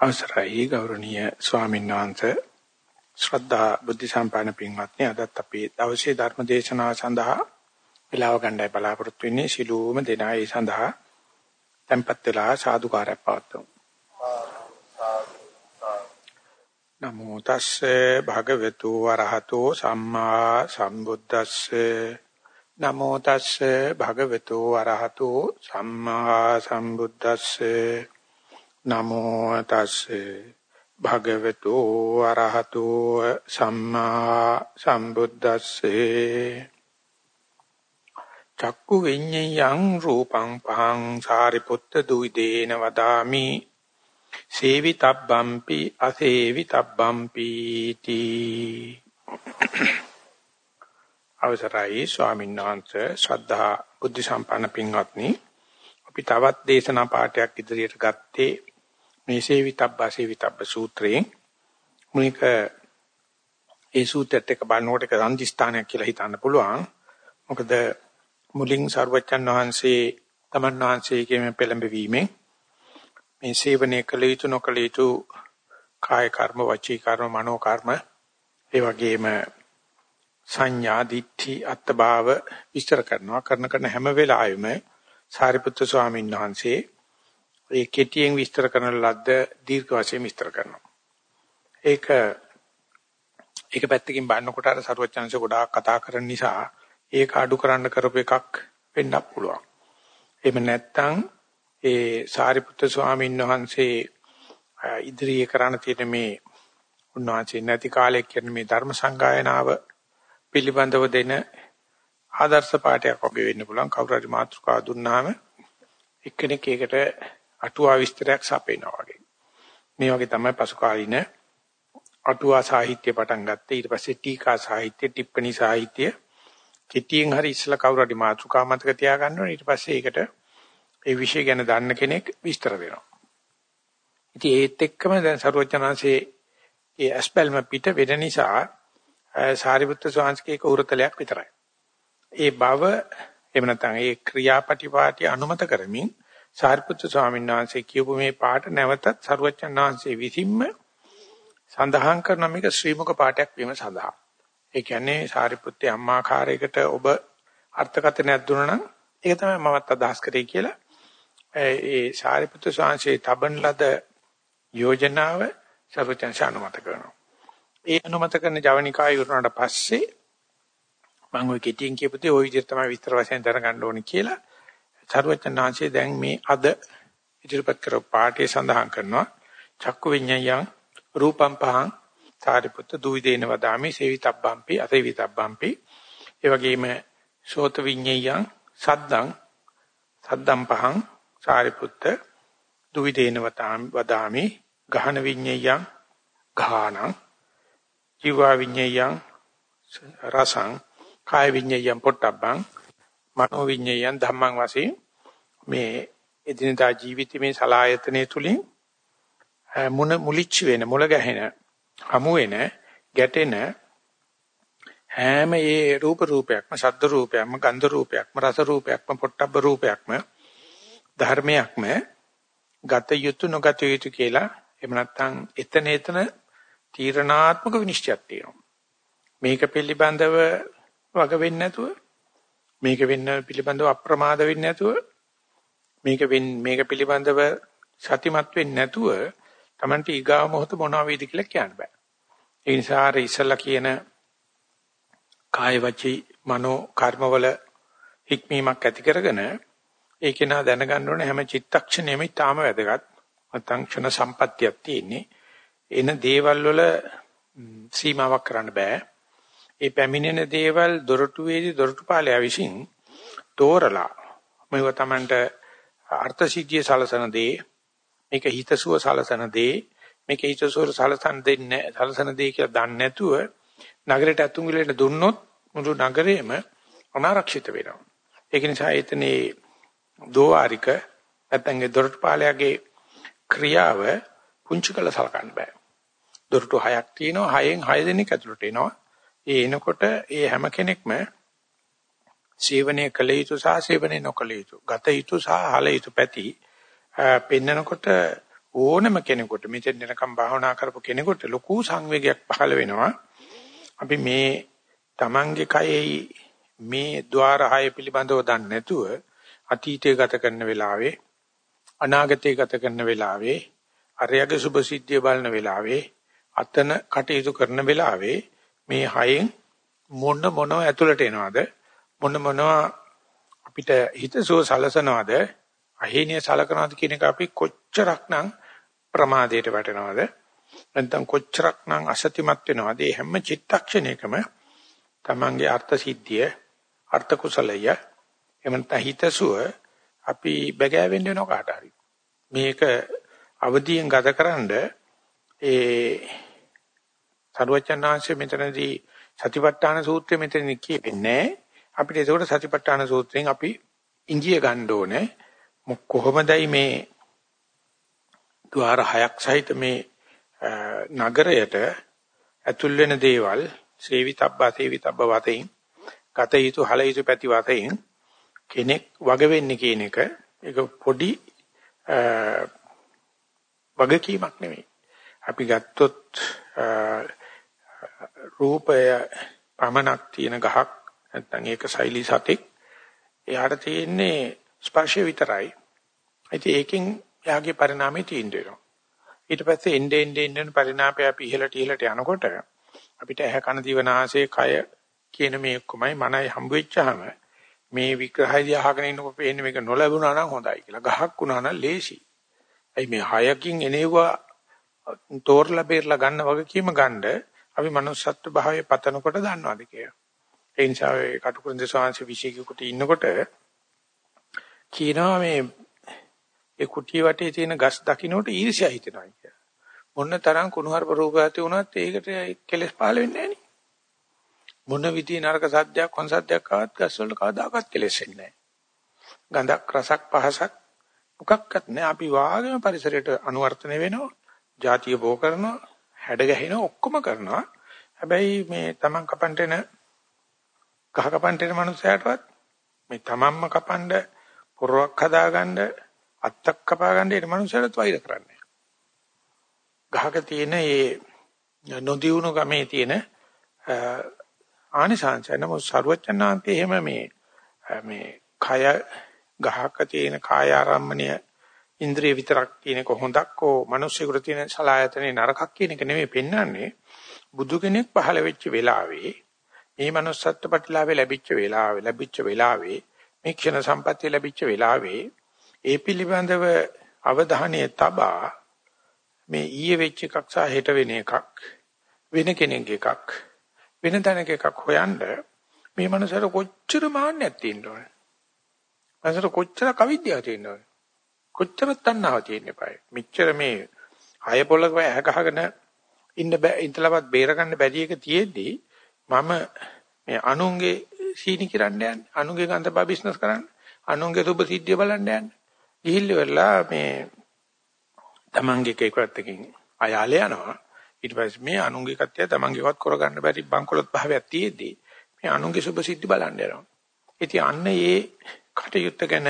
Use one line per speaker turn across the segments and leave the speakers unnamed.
අවසරයි ගෞරවනීය ස්වාමීන් වහන්සේ ශ්‍රද්ධා බුද්ධ සම්පන්න පින්වත්නි අදත් අපි දවසේ ධර්ම දේශනාව සඳහා වේලාව ගන්නයි බලාපොරොත්තු වෙන්නේ. සිළුම දෙනා ඒ සඳහා tempත් වෙලා සාදුකාරයක් පවත්වමු. නමෝ තස්සේ භගවතු වරහතෝ සම්මා සම්බුද්දස්සේ. නමෝ තස්සේ භගවතු වරහතෝ සම්මා සම්බුද්දස්සේ. නමෝ තස්සේ භගවතු අරහතෝ සම්මා සම්බුද්දස්සේ චක්කු විඤ්ඤයං රූපං පහං සාරිපුත්ත දුයිදේන වදාමි. සේවිතබ්බම්පි අසේවිතබ්බම්පි තී. අවසරයි ස්වාමීන් වහන්සේ ශ්‍රද්ධා බුද්ධ සම්පන්න පින්වත්නි. අපි තවත් දේශනා පාඩයක් ඉදිරියට ගත්තේ මේ සේවිතබ්බ සේවිතබ්බ සූත්‍රයෙන් මුනික ඒ සූත්‍රයට එක බලනකොට ඒක සංදිස්ථානයක් කියලා හිතන්න පුළුවන්. මොකද මුලින් සර්වචන් වහන්සේ තමන් වහන්සේගේ පෙළඹවීමෙන් මේ සේවනයේ කළ යුතු නොකළ යුතු කාය කර්ම වචී කර්ම මනෝ කර්ම ඒ වගේම සංඥා දිට්ඨි අත්භාව විස්තර කරනවා කරන කරන හැම වෙලාවෙම සාරිපුත්‍ර ස්වාමීන් වහන්සේ ඒ කෙටියෙන් විස්තර කරන ලද්ද දීර්ඝ වශයෙන් විස්තර කරනවා. ඒක ඒක පැත්තකින් බලනකොට අර සරුවචනංශ ගොඩාක් කතා කරන නිසා ඒක අඩු කරන්න කරපු එකක් වෙන්නත් පුළුවන්. එහෙම නැත්නම් ඒ සාරිපුත්‍ර ස්වාමීන් වහන්සේ ඉදිරියේ කරණ තියෙන මේ උන්වහන්සේ නැති කාලේ කියන මේ ධර්ම සංගායනාව පිළිබඳව දෙන ආදර්ශ පාඩයක් වගේ වෙන්න පුළුවන්. කවුරු හරි මාතෘකාව දුන්නාම එක්කෙනෙක් ඒකට අටුවා විස්තරයක් සපේනවා වගේ. මේ වගේ තමයි පසු කාලින අටුවා සාහිත්‍ය පටන් ගත්තේ. ඊට පස්සේ ටීකා සාහිත්‍ය, ටිප්පණි සාහිත්‍ය කිටියෙන් හරි ඉස්සලා කවුරු හරි මාතෘකා මතක තියාගන්න ඕනේ. ඊට පස්සේ ඒකට ඒ විෂය ගැන දන්න කෙනෙක් විස්තර වෙනවා. ඉතින් ඒත් එක්කම දැන් සරුවචනාංශයේ ඒ ඇස්පල්ම පිට වෙන නිසා සාරිපුත්‍ර ස්වාමීන්ගේ කෞරතලයක් විතරයි. ඒ බව එහෙම නැත්නම් ඒ ක්‍රියාපටිපාටි අනුමත කරමින් සාරිපුත්‍ර ස්වාමීන් වහන්සේ කියපු මේ පාඩ නැවතත් සරුවච්චන් වහන්සේ විසින්ම සඳහන් කරන මේක ශ්‍රීමුක පාඩයක් වීම සඳහා. ඒ කියන්නේ සාරිපුත්‍ර අම්මාකාරයකට ඔබ අර්ථකථනයක් දුන්නා නම් ඒක තමයි මමත් අදහස් කරේ කියලා. ඒ සාරිපුත්‍ර ස්වාමීන් තබන ලද යෝජනාව සරුවච්චන් ශානුමත කරනවා. ඒ අනුමත කරන ජවනිකා ඉවරනට පස්සේ මම ඔය කෙටියෙන් කියපුතේ ওই විදිහට තමයි විස්තර වශයෙන් දරගන්න ඕනේ කියලා සරුවචනාංශයේ දැන් මේ අද ඉදිරිපත් කරපු පාඩේ සඳහන් කරනවා. චක්කු විඤ්ඤායං රූපම් පහං සාරිපුත්ත දුවිදේන වදාමි සේවිතබ්බම්පි අසේවිතබ්බම්පි. ඒ වගේම සෝත විඤ්ඤායං සද්දං සද්දම් පහං සාරිපුත්ත දුවිදේන වදාමි. ගහන විඤ්ඤායං ගානං ජීවා විඤ්ඤායං රසං කාය විඤ්ඤායං පොට්ටබ්බං මනෝ විඤ්ඤයයන් ධම්මං වශයෙන් මේ එදිනදා ජීවිතයේ මේ සලායතනයේ තුලින් මුන මුලිච්ච වෙන මුල ගැහෙන හමු වෙන ගැටෙන හැම ඒ රූප රූපයක්ම ශබ්ද රූපයක්ම ගන්ධ රූපයක්ම රස රූපයක්ම පොට්ටබ්බ රූපයක්ම ධර්මයක්ම ගත යුතු නොගත යුතු කියලා එහෙම නැත්නම් එතන එතන තීරණාත්මක විනිශ්චයක් තියෙනවා. මේක පිළිබඳව වග වෙන්නේ නැතුව මේක වෙන්න පිළිබඳව අප්‍රමාද වෙන්නේ නැතුව මේක මේක පිළිබඳව සතිමත් වෙන්නේ නැතුව Tamante ඊගා මොහොත මොනවා වේද කියලා කියන්න බෑ. ඒ නිසා අර ඉස්සලා කියන කාය වචී මනෝ කර්මවල හික්මීමක් ඇති කරගෙන ඒක නා දැනගන්න ඕනේ හැම චිත්තක්ෂණයෙම ඊටාම වැදගත්. නැත්නම් ක්ෂණ සම්පත්තියක් තියෙන්නේ. එන දේවල් වල සීමාවක් කරන්න බෑ. ඒ පැමිණෙන දේවල් දොරටුවේදී දොරටුපාලයා විසින් තෝරලා මේව තමන්ට අර්ථ සිද්ධිය සලසන දේ මේක හිතසුව සලසන දේ මේක හිතසුව සලසන දෙන්නේ සලසන දේ කියලා දන්නේ නැතුව නගරයට අතුන් විලට දුන්නොත් මුළු නගරේම අනාරක්ෂිත වෙනවා. ඒක නිසා එතනේ දෝවාරික නැත්නම් දොරටුපාලයාගේ ක්‍රියාව පුංචි කළ සලකන්න බෑ. දොරටු හයක් තියෙනවා හයෙන් හය දෙනෙක් ඇතුළට එනවා. ඒ එනකොට ඒ හැම කෙනෙක්ම සේවනය කළ යුතු සහ සේවනය නොකළ යුතු ගත යුතු සහ හල යුතු පැති පෙන්නකොට ඕනම කෙනෙකුට මෙතෙන් දෙනකම් භාවනා කරපු කෙනෙකුට ලොකු සංවේගයක් පහළ වෙනවා. අපි මේ Tamange කයෙහි මේ ద్వාර හය පිළිබඳව දන්නේ නැතුව අතීතය ගත කරන වෙලාවේ අනාගතය ගත කරන වෙලාවේ අරයගේ සුභ සිද්ධිය බලන වෙලාවේ අතන කටයුතු කරන වෙලාවේ මේ හයෙන් මොන මොනව ඇතුළට එනවද? මොන මොනව අපිට හිතසුව සලසනවද? අහේනිය සලකනවද කියන එක අපි කොච්චරක්නම් ප්‍රමාදයට වැටෙනවද? නැත්නම් කොච්චරක්නම් අසතිමත් වෙනවද? මේ හැම චිත්තක්ෂණයකම තමන්ගේ අර්ථ සිද්ධිය අර්ථ කුසලය එමන්ත හිතසුව අපි බගෑවෙන්න වෙනව කාට හරි. මේක අවදියෙන් ගතකරනද ඒ සරුවචනාංශය මෙතනදී සතිපට්ඨාන සූත්‍රය මෙතනදී කියෙන්නේ අපිට ඒකට සතිපට්ඨාන සූත්‍රයෙන් අපි ඉංගිය ගන්න ඕනේ කොහොමදයි මේ ద్వාර හයක් සහිත මේ නගරයට ඇතුල් වෙන දේවල් සේවිතබ්බා සේවිතබ්බ වතෙන් ගත යුතු හල යුතු පැති වතෙන් කෙනෙක් වග වෙන්නේ කියන එක ඒක පොඩි වගකීමක් නෙමෙයි. අපි ගත්තොත් රූපය පමනක් තියෙන ගහක් නැත්නම් ඒක ශෛලී සතෙක් එයාට තියෙන්නේ ස්පර්ශය විතරයි. ඉතින් ඒකෙන් එයාගේ පරිණාමය තීන්දුව වෙනවා. ඊට පස්සේ එnde ende ende පරිණාමය අපි ඉහළට ඉහළට යනකොට අපිට ඇහ කන දිවනාසය කය කියන මේ ඔක්කොමයි මනයි හම්බ වෙච්චාම මේ විග්‍රහය අහගෙන ඉන්නකොට පේන්නේ මේක නොලැබුණා නම් හොඳයි කියලා. ගහක් වුණා නම් ලේසි. එයි මේ හයකින් එනෙවුවා තෝරලා බේරලා ගන්න වගකීම ගන්න අපි manussත්ව භාවයේ පතනකොට දන්නවාද කියලා. ඒ නිසා ඒ කටුකුරුන්ද ස්වාංශ විශේෂිකුට ඉන්නකොට කියනවා මේ ඒ කුටිය වටේ තියෙන ගස් දකින්නට ඊර්ෂ්‍යා හිතෙනවා කියලා. මොන තරම් කුණුහරුප රූපයත් වුණත් ඒකට කෙලස් පහළ වෙන්නේ නැහැ මොන විදිහේ නරක සද්දයක් හොන් සද්දයක් ආවත් ගස් වලට කවදාකවත් කෙලස් වෙන්නේ නැහැ. ගඳක් රසක් පහසක් මොකක්වත් නැහැ. අපි වාගේම පරිසරයට අනුවර්තනය වෙනවා. ಜಾතිය බෝ කරනවා, හැඩ ගැහෙනවා, ඔක්කොම කරනවා. හැබැයි මේ Taman කපන්ට එන ගහ කපන්ට එන මනුස්සයාටවත් මේ Tamanම කපන්ඩ පොරවක් හදාගන්න අත්තක් කපාගන්න ඒ මනුස්සයාට වෛර කරන්නේ. ගහක තියෙන ඒ නොදියුණු ගමේ තියෙන ආනිසංසය නම ਸਰවචනාන්තේ එහෙම මේ මේ කය ගහක තියෙන කාය ආරම්මණය ඉන්ද්‍රිය විතරක් තියෙන කොහොඳක් ඕ මිනිස්සුන්ට තියෙන සලායතනේ නරකක් කියන එක නෙමෙයි පෙන්වන්නේ බුදු කෙනෙක් පහළ වෙච්ච වෙලාවේ මේ manussත්ත්ව ප්‍රතිලාභේ ලැබිච්ච වෙලාවේ ලැබිච්ච වෙලාවේ මේ ක්ෂණ සම්පත්තිය ලැබිච්ච වෙලාවේ ඒ පිළිබඳව අවධානය තබා මේ ඊයේ වෙච්ච එකක් සහ හෙට වෙන එකක් වෙන කෙනෙක් එකක් වෙන තැනක එකක් හොයන්න මේ මනසට කොච්චර මාන්නයක් තියෙන්න ඕනේ. මනසට කොච්චර කවිද්‍යාවක් තියෙන්න ඕනේ. කොච්චර තණ්හාවක් තියෙන්න eBay. මෙච්චර මේ හය පොළක ඇහ ගහගෙන ඉන්න බෑ ඉතලවත් බේරගන්න බැරි එක තියෙද්දි මම මේ අනුන්ගේ සීනි කිරන්න යන්නේ අනුන්ගේ ගන්ධ බා බිස්නස් කරන්න අනුන්ගේ සුබ සිද්ධිය බලන්න යන්නේ ගිහිල්ල වෙලා මේ තමන්ගේ කේකවත්තකින් අයාලේ යනවා ඊට පස්සේ මේ අනුන්ගේ කත්‍ය තමන්ගේවත් කරගන්න බැරි බංකොලොත් භාවයක් තියේදී මේ අනුන්ගේ සුබ සිද්ධි බලන්න යනවා. ඉතින් අන්න ඒ කටයුත්ත ගැන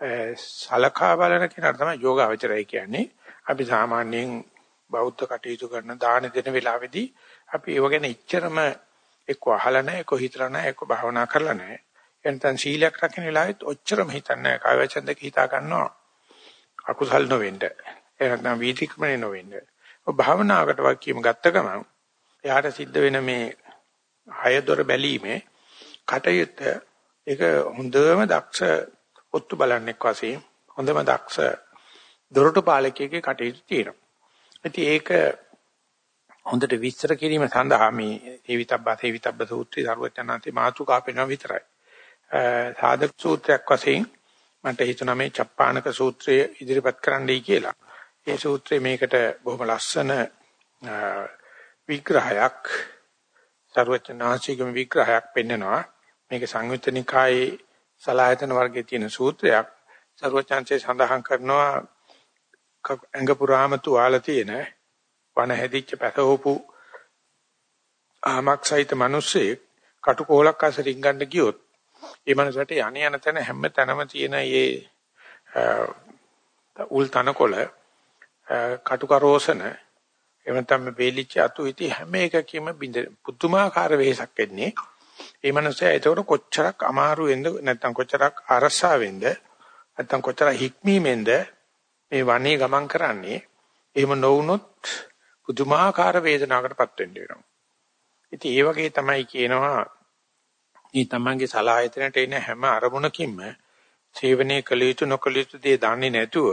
සලකා බලන කෙනාට තමයි යෝගාවචරය කියන්නේ. අපි සාමාන්‍යයෙන් බෞද්ධ කටයුතු කරන දාන දෙන වෙලාවේදී අපි ඒව ගැන ඉච්චරම එක්ක අහලා නැහැ, එක්ක හිතලා නැහැ, එක්ක භාවනා කරලා නැහැ. එතන සීලයක් රකින්න වෙලාවෙත් ඔච්චරම හිතන්නේ නැහැ. කාය වචන දෙක හිතා ගන්නවා. අකුසල් නොවෙන්න. එහෙනම් වීතික්‍රමණය නොවෙන්න. භාවනාවකට වාක්‍යම ගත්ත ගමන් එයාට සිද්ධ වෙන මේ හයදොර බැලීමේ කටයුත්ත ඒක හොඳම දක්ෂ ඔත්තු බලන්නෙක් වශයෙන් හොඳම දක්ෂ දොරටු පාලකයෙක්ගේ කටයුතු තියෙනවා. ඉතින් ඒක හොඳට විස්තර කිරීම සඳහා මේ ඒවිතබ්බ තේවිතබ්බ සූත්‍රය සර්වඥාන්තේ මාතුකා පෙන්වන විතරයි. සාධක සූත්‍රයක් වශයෙන් මට හිතුණා මේ චප්පාණක සූත්‍රය ඉදිරිපත් කරන්නයි කියලා. ඒ සූත්‍රයේ මේකට බොහොම ලස්සන විග්‍රහයක් සර්වචනාංශිකම විග්‍රහයක් පෙන්නනවා. මේක සංයුත්තනිකායේ සලායතන වර්ගයේ තියෙන සූත්‍රයක්. සර්වචාන්සේ සඳහන් කරනවා ඇඟ පුරාම තුවාල තියෙන වන හැදිච්ච පැතවපු ආමක් සහිත මිනිස්සෙක් කටුකොලක් අස රින්ගන්න ගියොත් ඒ මනසට යණ යන තැන හැම තැනම තියෙන මේ උල් තනකොළ කටුකරෝසන එහෙම නැත්නම් වේලිච්ච අතු ඉති හැම එකකීම බින්ද පුදුමාකාර වෙහසක් එන්නේ. ඒ මනුස්සයා ඒතකොට කොච්චරක් අමාරු වෙන්ද නැත්නම් කොච්චරක් අරසා වෙන්ද නැත්නම් කොච්චර හික්මීමෙන්ද මේ වනේ ගමන් කරන්නේ. එහෙම නොවුනොත් පුදුමාකාර වේදනාවකටපත් වෙන්න වෙනවා. ඉතින් ඒ වගේ තමයි කියනවා මේ තමන්ගේ සලායතනට එන හැම අරමුණකින්ම සේවනයේ කළ යුතු නොකළ යුතු දේ දන්නේ නැතුව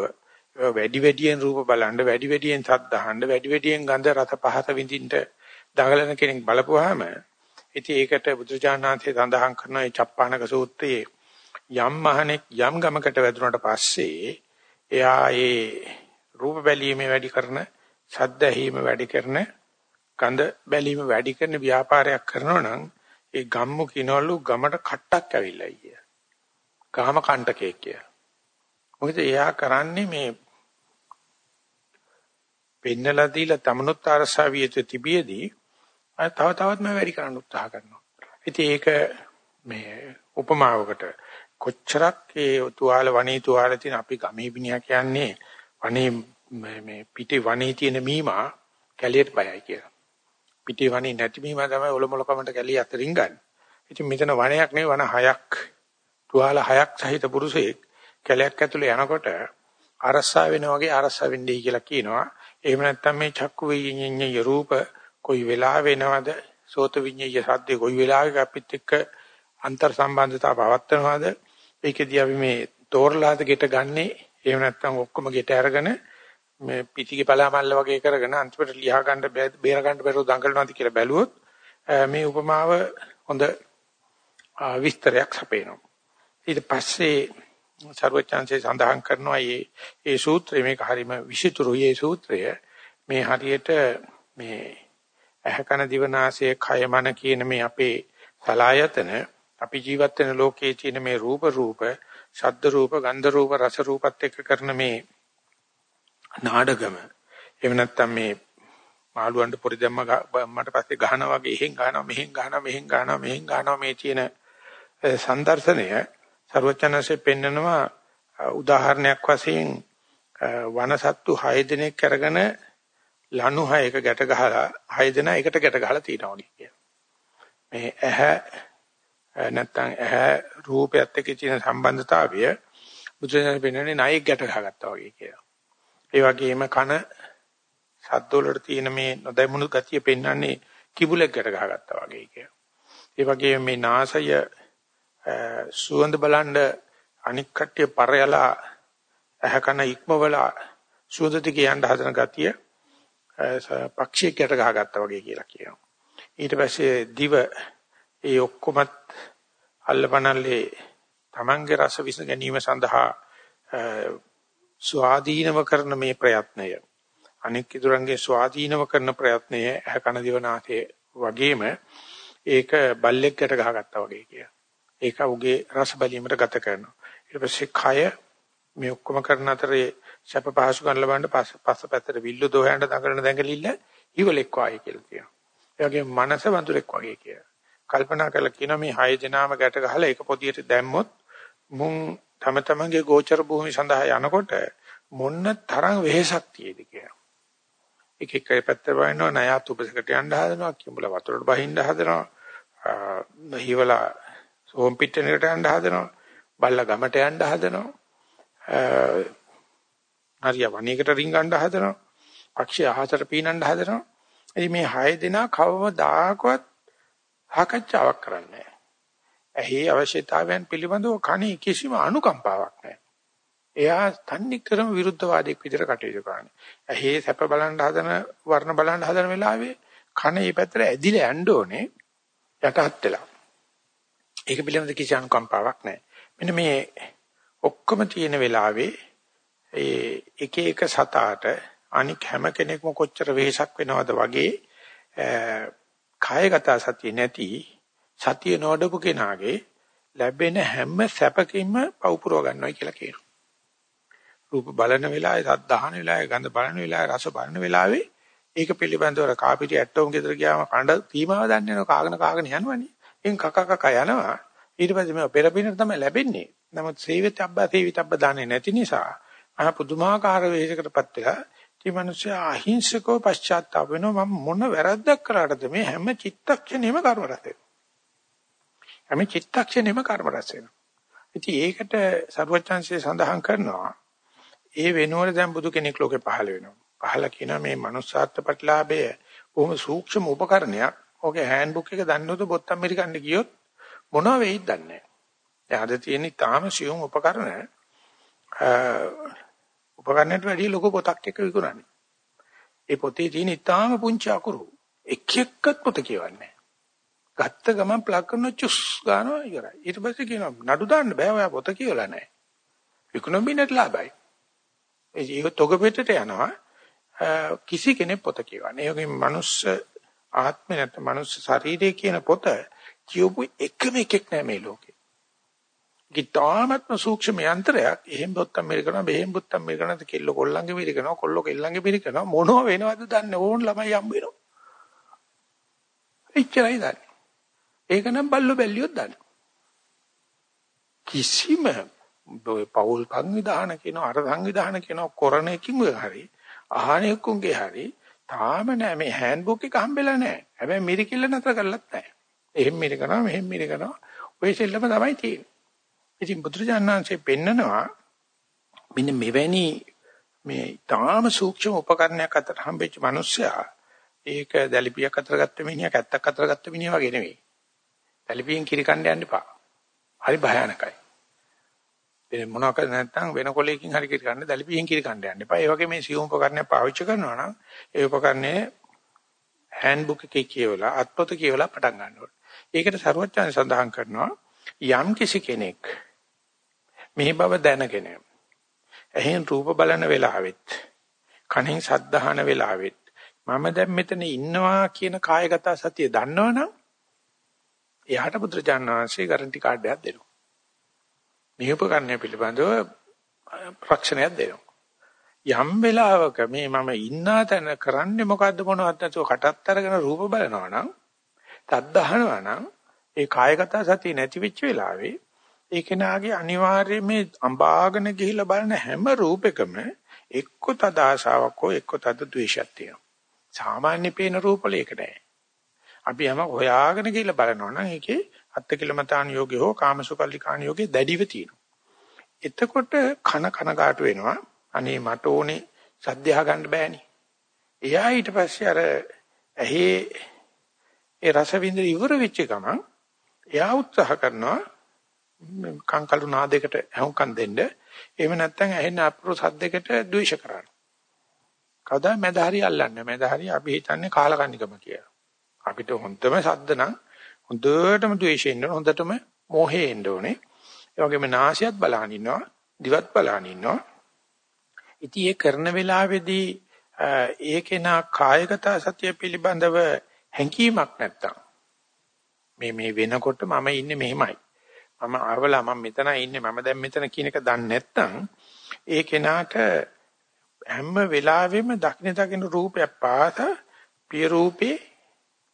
වැඩි වැඩියෙන් රූප බලන්න වැඩි වැඩියෙන් සද්ද අහන්න වැඩි වැඩියෙන් ගන්ධ රස පහස විඳින්න දඟලන කෙනෙක් බලපුවාම ඉතින් ඒකට බුදුජානනාථේ සඳහන් කරන ඒ චප්පාණක සූත්‍රයේ යම් මහණෙක් යම් ගමකට වැදුනට පස්සේ එයා ඒ රූප බැලීමේ වැඩි කරන සද්ද ඇහිීම වැඩි කරන ගඳ බැලීම වැඩි කරන ව්‍යාපාරයක් කරනවා නම් ඒ ගම්මු කිනවලු ගමට කට්ටක් ඇවිල්ලා කිය. කාම කණ්ඩකේ කිය. මොකද එයා කරන්නේ මේ පෙන්නලා දීලා තමනුත් අරසාවිය යුතු තිබියදී තව තවත්ම වැඩි කරන්න උත්සාහ කරනවා. ඉතින් ඒක මේ උපමාවකට කොච්චරක් ඒ තුවාල වනේ තුවාල තියෙන අපි ගමේ බිනියා කියන්නේ වනේ මේ පිටේ වනේ තියෙන මීමා කැලියට බයයි කියලා. පිටේ වනේ නැති මීමා තමයි ඔලොමල කමට කැලිය අතරින් ගන්න. ඉතින් මෙතන වනයක් නෙවෙයි වන හයක් තුවාල හයක් සහිත පුරුෂයෙක් කැලයක් ඇතුලේ යනකොට අරස්සා වෙනා වගේ අරස්සා වෙන්නේ කියලා කියනවා. එහෙම නැත්නම් මේ චක්කු විඤ්ඤාණය රූප කොයි වෙලාව වෙනවද? සෝත විඤ්ඤාය සද්දේ කොයි වෙලාවක අපිත් එක්ක අන්තර් සම්බන්ධතාව පවත්වනවද? ඒකෙදී අපි මේ තෝරලාද ගෙට ගන්නේ එහෙම නැත්නම් ඔක්කොම ගෙට අරගෙන මේ පිටිගේ පලාමල්ල වගේ කරගෙන අන්තිමට ලියා ගන්න බේර ගන්න බැරුව දඟලනවාද කියලා බැලුවොත් මේ උපමාව හොඳ විස්තරයක් සපේනවා ඊට පස්සේ සර්වචාන්සේ සඳහන් කරනවා මේ මේ සූත්‍රය මේක හරීම විචිතුරුයි මේ සූත්‍රය. මේ හරියට මේ ඇහැකන දිවනාසය කය මන කියන මේ අපේ සලායතන අපි ජීවත් වෙන ලෝකයේ තියෙන මේ රූප රූප ශබ්ද රූප ගන්ධ රූප රස රූපත් එක්ක කරන මේ නාඩගම. එහෙම නැත්නම් මේ මාළුවන්ට පොරි දැම්ම මට පස්සේ ගහනවා වගේ එහෙන් ගහනවා මෙහෙන් ගහනවා මෙහෙන් ගහනවා මෙහෙන් ගහනවා මේ තියෙන සම්දර්ශනය ਸਰවචනසේ පෙන්නනවා උදාහරණයක් වශයෙන් වනසත්තු 6 දිනක් අරගෙන ලනු 6ක ගැට ගහලා 6 දෙනා එකට ගැට ගහලා තියෙනවා කියන. මේ ඇහැ නැත්තම් ඇහැ රූපයත් එක්ක තියෙන සම්බන්ධතාවය බුදුසසුන පෙන්වන්නේ ණයෙක් ගැට ගහගත්තා වගේ කියලා. ඒ වගේම කන සද්ද වලට තියෙන මේ නොදැමුණු ගතිය පෙන්වන්නේ කිඹුලෙක් ගැට ගහගත්තා වගේ කියලා. ඒ වගේම මේ නාසය සුවඳ බලන්න අනික් කට්ටිය පරයලා ඇහැකන ඉක්මවලා සුවඳ දිගේ යන්න හදන ගතිය පක්ෂියකට ගහගත්තා වගේ කියලා කියනවා. ඊට පස්සේ දිව ඒ ඔක්කොමත් අල්ලපනල්ලේ Tamange රස විස ගැනීම සඳහා ස්වාධීනව කරන මේ ප්‍රයත්නය අනික් ඉදරංගේ ස්වාධීනව කරන ප්‍රයත්නය ඇහ කන දිවනාතේ වගේම ඒක බල්ලෙක්කට ගහගත්තා වගේ කියලා. ඒක උගේ රස බැලීමට ගත කරනවා. ඊට පස්සේ කය මේ ඔක්කොම කරන අතරේ සැප පහසුකම් ලබන්න පස්ස පැත්තට විල්ලු දෝහයන්ට දඟලන දැඟලිල්ල ඉවලෙක් වායි කියලා කියනවා. ඒ වගේම මනස වඳුරෙක් වගේ කියලා. කල්පනා කරලා කියන මේ හය දෙනාම ගැට ගහලා ඒක පොදියට දැම්මොත් මුන් තම තමන්ගේ ගෝචර භූමි සඳහා යනකොට මොන්න තරම් වෙහෙසක් තියෙද කියලා. එක එක පැත්තට වයින්නවා නයාත් උපසකට යන්න හදනවා කිඹුල වතුරට බහින්න හදනවා. හිවලා සෝම් පිට්ටනකට යන්න හදනවා. බල්ලා ගමට යන්න හදනවා. හරිය වණේකට රින්ගන්න හදනවා. පක්ෂි අහසට පීනන්න හදනවා. ඉතින් මේ හය දෙනා කවමදාකවත් සාකච්ඡාවක් කරන්නේ නැහැ. ඇහි අවශ්‍යතාවයන් පිළිබඳව කණේ කිසිම අනුකම්පාවක් නැහැ. එයා තන්නේ ක්‍රම විරුද්ධවාදයක් විදිහට කටයුතු කරන්නේ. ඇහි සැප බලන්න හදන වර්ණ බලන්න හදන වෙලාවේ කන මේ පැත්තට ඇදිලා යන්න ඕනේ යටහත් වෙලා. ඒක පිළිබඳ කිසි අනුකම්පාවක් නැහැ. මෙන්න මේ ඔක්කොම තියෙන වෙලාවේ ඒ එක එක සතාට අනික් හැම කෙනෙක්ම කොච්චර වෙහසක් වෙනවද වගේ කායගත සතිය නැති සතිය නොඩපු කෙනාගේ ලැබෙන හැම සැපකින්ම පවුපුරව ගන්නවා කියලා කියනවා. රූප බලන වෙලාවේ, සද්ද අහන වෙලාවේ, ගඳ බලන වෙලාවේ, රස බලන වෙලාවේ ඒක පිළිබඳව කාපිටි ඇටෝම් ගෙදර ගියාම කණ්ඩ තීමාව දන්නේ නැහැ කාගෙන කාගෙන යනවනේ. එන් කක කක යනවා. ඊට පස්සේ මේ පෙරපිනට තමයි ලැබෙන්නේ. නමුත් සේවිත අබ්බා සේවිත අබ්බා දන්නේ නැති නිසා අහ පුදුමාකාර වෙහෙසකටපත් වෙලා ඉතින් මිනිස්සු අහිංසකව පශ්චාත්තාප වෙනවා මම මොන වැරද්දක් කළාටද මේ හැම චිත්තක්ෂණෙම කර්ම රැස් වෙනවා. හැම චිත්තක්ෂණෙම කර්ම රැස් වෙනවා. ඉතින් ඒකට සරුවචාන්සිය සඳහන් කරනවා ඒ වෙනුවට දැන් බුදු කෙනෙක් ලෝකේ පහළ වෙනවා. පහළ කියන මේ manussාත්ත්ව ප්‍රතිලාභය බොහොම සූක්ෂම උපකරණයක්. ඕකේ හෑන්ඩ් බුක් එක දන්නොත් බොත්තම් මෙරිකන්න ගියොත් මොනව වෙයිද දන්නේ නැහැ. දැන් අද තියෙන තාම සියුම් උපකරණ උපකරණයට වැඩිය ලොකු පොතක් එක විකුණන්නේ. ඒ පොතේ තියෙන ඊටාම පුංචි අකුරු එක එක්කත් පොත කියවන්නේ ගත්ත ගමන් ප්ලග් කරන චුස් ගන්නවා ඉවරයි. ඊට පස්සේ කියනවා නඩු දාන්න බෑ ඔයා පොත කියවලා නැහැ. විකුණන බින්නට ලාභයි. ඒක තොග පිටට යනවා. කිසි කෙනෙක් පොත කියවන්නේ. ඒ වගේ මනුස්ස ආත්මය නැත්නම් මනුස්ස ශරීරය කියන පොත කියවපු එකම එකෙක් නැහැ මේ ලෝකේ. ගිතාමත්ම සූක්ෂම යන්ත්‍රයක්. එහෙම බොත්තම් මෙරි කරනවා මෙහෙම බොත්තම් මෙරි කරනවා කෙල්ල කොල්ලන්ගේ මෙරි කරනවා කොල්ල කෙල්ලන්ගේ මෙරි කරනවා. මොනව වෙනවද දන්නේ ඕන ළමයි හම්බ වෙනවා. එච්චරයි දන්නේ. ඒක නම් බල්ලෝ බැල්ලියොත් දන්නේ. කිසිම පෞල් සංවිධාන කියන අර සංවිධාන කියන කොරණ එකකින් ඔය හරි ආහන එක්කුන්ගේ හරි තාම නෑ. මේ හෑන්ඩ් බුක් එක හම්බෙලා නෑ. හැබැයි මිරිකිල්ල නතර කරලත් නෑ. එහෙම මිරි කරනවා මෙහෙම මිරි කරනවා. ඔය සෙල්ලම තමයි තියෙන්නේ. ඉතින් බුදුරජාණන්සේ පෙන්නනවා මෙන්න මෙවැනි මේ තාම සූක්ෂම උපකරණයක් අතර හම්බෙච්ච මිනිස්සයා ඒක දැලිපියක් අතර ගත්ත මිනිහා කැත්තක් අතර ගත්ත මිනිහා වගේ නෙවෙයි. දැලිපියෙන් කිරි කණ්ඩ යන්න එපා. හරි භයානකයි. වෙන මොනවා කර නැත්නම් වෙන කොලයකින් හරි කිරි කන්න දැලිපියෙන් කිරි කණ්ඩ යන්න එපා. ඒ වගේ මේ සියුම් උපකරණයක් පාවිච්චි කරනවා නම් ඒ උපකරණය හෑන්ඩ් බුක් එකේ කියවලා අත්පොත කියවලා පටන් ගන්න ඕනේ. ඒකට සරුවචාන් සඳහන් කරනවා යම් කිසි කෙනෙක් මේ බව දැනගෙන එහෙන් රූප බලන වෙලාවෙත් කණෙන් සද්ධාහන වෙලාවෙත් මම දැන් මෙතන ඉන්නවා කියන කායගත සතිය දන්නවනම් එයාට පුත්‍රජාන විශ්ේ ගැරන්ටි කාඩ් එකක් දෙනවා. මේ උපකරණය පිළිබඳව රක්ෂණයක් දෙනවා. යම් වෙලාවක මේ මම ඉන්නා තැන කරන්නේ මොකද්ද මොනවද නැතුව කටත් අරගෙන රූප බලනවා නම් තද්දහනවා නම් ඒ කායගත සතිය නැති වෙච්ච වෙලාවේ ඒ කෙනාගේ අනිවාර්යයෙන් මේ අඹාගෙන ගිහිලා බලන හැම රූපෙකම එක්ක තද ආශාවක් හෝ එක්ක තද ද්වේෂයක් තියෙනවා. සාමාන්‍ය පේන රූපවල ඒක නෑ. අපි හැම හොයාගෙන ගිහිල්ලා බලනවා නම් ඒකේ අත්තිකිලමතාන යෝගය හෝ කාමසුකල්ලිකාණ යෝගය දැඩිව තියෙනවා. එතකොට කන කන ගැටු වෙනවා. අනේ මට ඕනේ සද්දහ ගන්න බෑනේ. එයා ඊට පස්සේ අර ඇහි ඒ රස විඳ ඉවර වෙච්ච ගමන් එයා උත්සාහ කරනවා කංකලු නාදයකට ඇහුම්කන් දෙන්න. එහෙම නැත්නම් ඇහෙන අප්‍රු සද්දයකට ද්වේෂ කරන්න. කවදා මැදහරි අල්ලන්නේ. මැදහරි අපි හිතන්නේ කාලකන්නිකම කියලා. අපිට හොඳම සද්ද නම් හොඳටම ද්වේෂයෙන් ඉන්න හොඳටම මෝහයෙන් ඉන්න ඕනේ. ඒ වගේම නාසයත් බලහන් ඉන්නවා, දිවත් බලහන් ඉන්නවා. ඉතින් ඒ කරන වෙලාවේදී ඒකේනා කායගත සතිය පිළිබඳව හැඟීමක් නැත්තම් මේ මේ වෙනකොට මම ඉන්නේ මෙහෙමයි මම ආවලා මම මෙතනයි ඉන්නේ මම දැන් මෙතන කියන එක දන්නේ නැත්නම් ඒ කෙනාට හැම වෙලාවෙම දක්න දකින්න රූපයක් පාස පිය රූපේ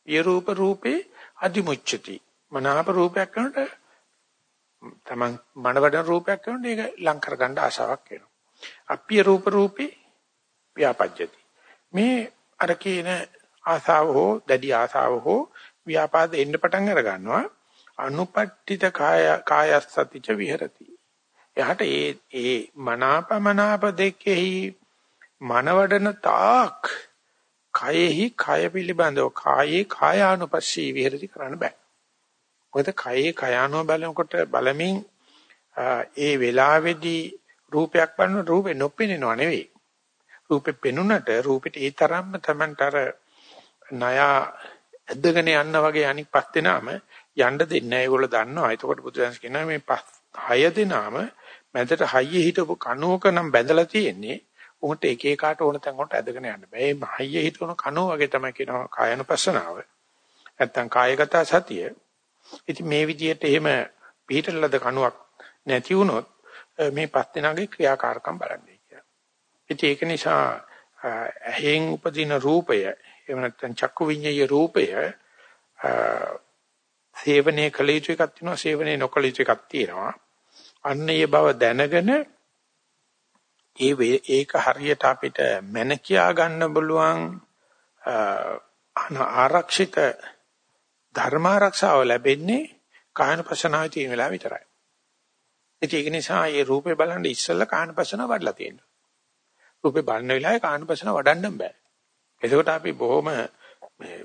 පිය රූප රූපේ අදිමුච්චති මනාප රූපයක් කරනට තමන් මනවඩන රූපයක් කරනට ඒක ලං කරගන්න ආසාවක් වෙනවා. අපිය රූප රූපේ ව්‍යාපජ්ජති. මේ අර කියන ආසාව හෝ දැඩි ආසාව හෝ ව්‍යාපාද එන්න පටන් අර ගන්නවා අනුපට්ඨිත කාය කායස්සතිච විහෙරති. එහට ඒ ඒ මනාපමනාප දෙකෙහි මනවඩන තාක් කයෙහි කය පිළිබඳව කායේ කායානුපස්සී විහෙරති කරන්න බෑ. මොකද කයේ කයානෝ බලනකොට බලමින් ඒ වෙලාවේදී රූපයක් බලන රූපේ නොපෙනෙනව නෙවෙයි. රූපේ පෙනුනට රූපෙට ඒ තරම්ම Tamanට අර ණය ඇදගෙන යන්න වගේ අනික් පස් දෙනාම යන්න දෙන්නේ නැහැ. ඒගොල්ලෝ දන්නවා. එතකොට බුදුදහම කියනවා මේ පස් හය දෙනාම මැදට හයිය හිටපු කණුවක නම් බැඳලා තියෙන්නේ. උන්ට එක එකාට ඕන තැන් වලට ඇදගෙන යන්න බෑ. මේ හයිය හිටවන කණුව වගේ තමයි කියනවා කායනුපස්සනාව. නැත්තම් කායගත සතිය. ඉතින් මේ විදිහට එහෙම පිළිටලද කණුවක් නැති වුණොත් මේ පස් දෙනාගේ ක්‍රියාකාරකම් බලන්නේ කියලා. ඉතින් ඒක නිසා ඇහෙන් උපදින රූපය එහෙම නැත්නම් චක්කු විඤ්ඤාය රූපය සේවනයේ කළ යුතු එකක් තියෙනවා සේවනයේ නොකළ යුතු එකක් තියෙනවා අන්න ඒ බව දැනගෙන ඒ ඒක හරියට අපිට මන කියා ගන්න බලුවන් ආරක්ෂිත ධර්ම ආරක්ෂාව ලැබෙන්නේ කායනපසනාවේ තියෙන වෙලාව විතරයි. ඒක නිසා මේ රූපේ බලන්න ඉස්සෙල්ලා කායනපසනාව වඩලා තියෙනවා. රූපේ බලන වෙලාවේ කායනපසනාව වඩන්න බෑ. එතකොට අපි බොහොම මේ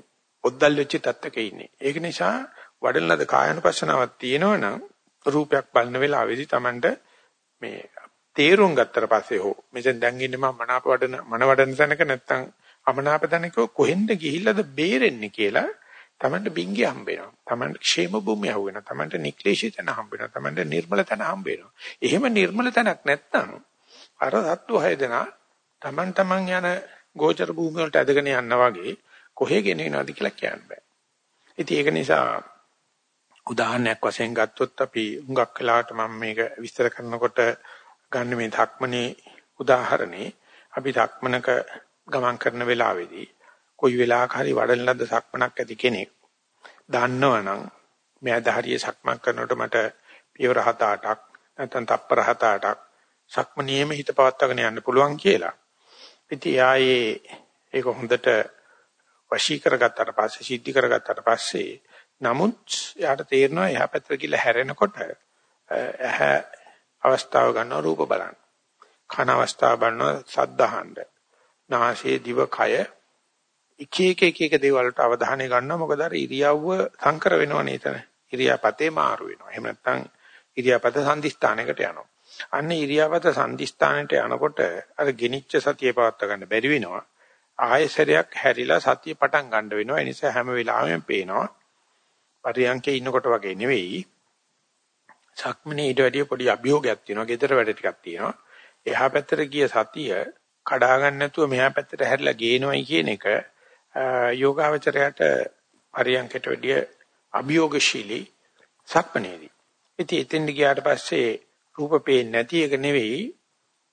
ඔද්දල් වෙච්ච තත්ත්වක ඉන්නේ. ඒක නිසා වඩන ලද කායනපසනාවක් තියෙනවනම් රූපයක් බලන වෙලාවේදී Tamanට මේ තේරුම් ගත්තට පස්සේ හෝ මෙතෙන් දැන් ඉන්නේ මම මනාප වඩන මන වඩන තැනක නැත්තම් අමනාප තැනක කොහෙන්ද ගිහිල්ලාද බේරෙන්නේ කියලා Tamanට බින්ගිය හම්බ වෙනවා. Tamanට ക്ഷേම භූමිය හම්බ වෙනවා. Tamanට නික්ලේශී තැන හම්බ වෙනවා. Tamanට නිර්මල තැන හම්බ වෙනවා. එහෙම නිර්මල තැනක් නැත්නම් අර සත්තු හය දෙනා Taman Taman යන ගෝචර භූමිය වලට ඇදගෙන යනවා වගේ කොහෙ ගෙනිනවද කියලා කියන්න බෑ. ඉතින් ඒක නිසා උදාහරණයක් වශයෙන් ගත්තොත් අපි හුඟක් වෙලාවට මම මේක විස්තර කරනකොට ගන්න මේ ධක්මනේ උදාහරණේ අපි ධක්මනක ගමන් කරන වෙලාවේදී කොයි වෙලාවක හරි වඩන ලද්ද සක්මනක් ඇති කෙනෙක් දන්නවනම් මේ අධහරිය සක්මන් කරනකොට මට පියවර 7-8ක් නැත්නම් තප්පර 7-8ක් සක්මනියෙම හිත පවත්වාගෙන යන්න පුළුවන් කියලා. ඉතින් ආයේ ඒක හොඳට වශී කරගත්තාට පස්සේ සිද්ධි කරගත්තාට පස්සේ නමුත් යාට තේරෙනවා එහා පැත්තට ගිහලා හැරෙනකොට ඇහැ අවස්ථාව ගන්නවා රූප බලන්න. කන අවස්ථාව ගන්නවා ශබ්ද අහන්න. නාසයේ දිව කය එක එක එක එක දේවල් වලට අවධානය ගන්නවා මොකද අර ඉරියව්ව සංකර වෙනවනේ එතන. ඉරියාපතේ මාරු වෙනවා. එහෙම නැත්නම් ඉරියාපත සංදිස්ථානයකට යනවා. අන්න ඉරියාපත සංදිස්ථානයට යනකොට අර ගෙනිච්ච සතිය පවත්වා ගන්න බැරි වෙනවා. ආයසරයක් හැරිලා සතිය පටන් ගන්න වෙනවා. ඒ නිසා හැම වෙලාවෙම පේනවා. පරියන්කේ ඉන්නකොට වගේ නෙවෙයි. සක්මනේ ඊට වැඩිය පොඩි අභියෝගයක් තියෙනවා. gedara වැඩ ටිකක් තියෙනවා. එහා පැත්තට ගිය සතිය කඩා ගන්න නැතුව මෙහා පැත්තට හැරිලා ගේනවයි කියන එක යෝගාවචරයට පරියන්කට වැඩිය අභියෝගශීලී සක්මනේදී. ඉතින් එතෙන් ගියාට පස්සේ රූප පේන්නේ නැති එක නෙවෙයි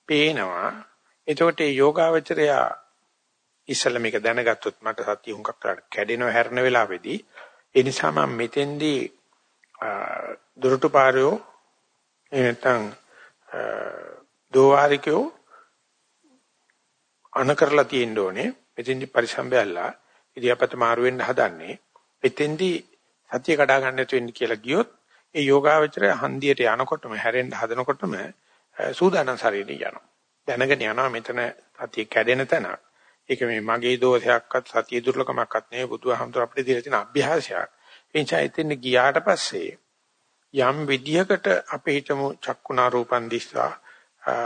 පේනවා. එතකොට මේ යෝගාවචරය ඉස්සල මේක දැනගත්තොත් මට සතිය හුඟක් කැඩෙනව හැරෙන වෙලාවේදී ඒ නිසා මම මෙතෙන්දී දුරටු පාරයෝ එනතන් දෝවාරිකයෝ අන කරලා තියෙන්න ඕනේ. මෙතෙන්දි පරිසම්බයල්ලා ඉදියාපත මාරු වෙන්න හදන්නේ. එතෙන්දි සතිය කඩා ගන්න නැතු වෙන්න කියලා ගියොත් ඒ යෝගාවචරය හන්දියට යනකොටම හැරෙන්න හදනකොටම සූදානම් ශරීරය යනවා. දැනගෙන යනවා මෙතන සතිය කැඩෙන තැන. ඒක මේ මගේ දෝෂයක්වත් සතිය දුර්ලකමක්වත් නෙවෙයි බුදුහාමුදුර අපිට දීලා තියෙන අභ්‍යාසයක්. එනිසා එතෙන් ගියාට පස්සේ යම් විදියකට අපේ හිතමු චක්කුණා රූපන් දිස්සා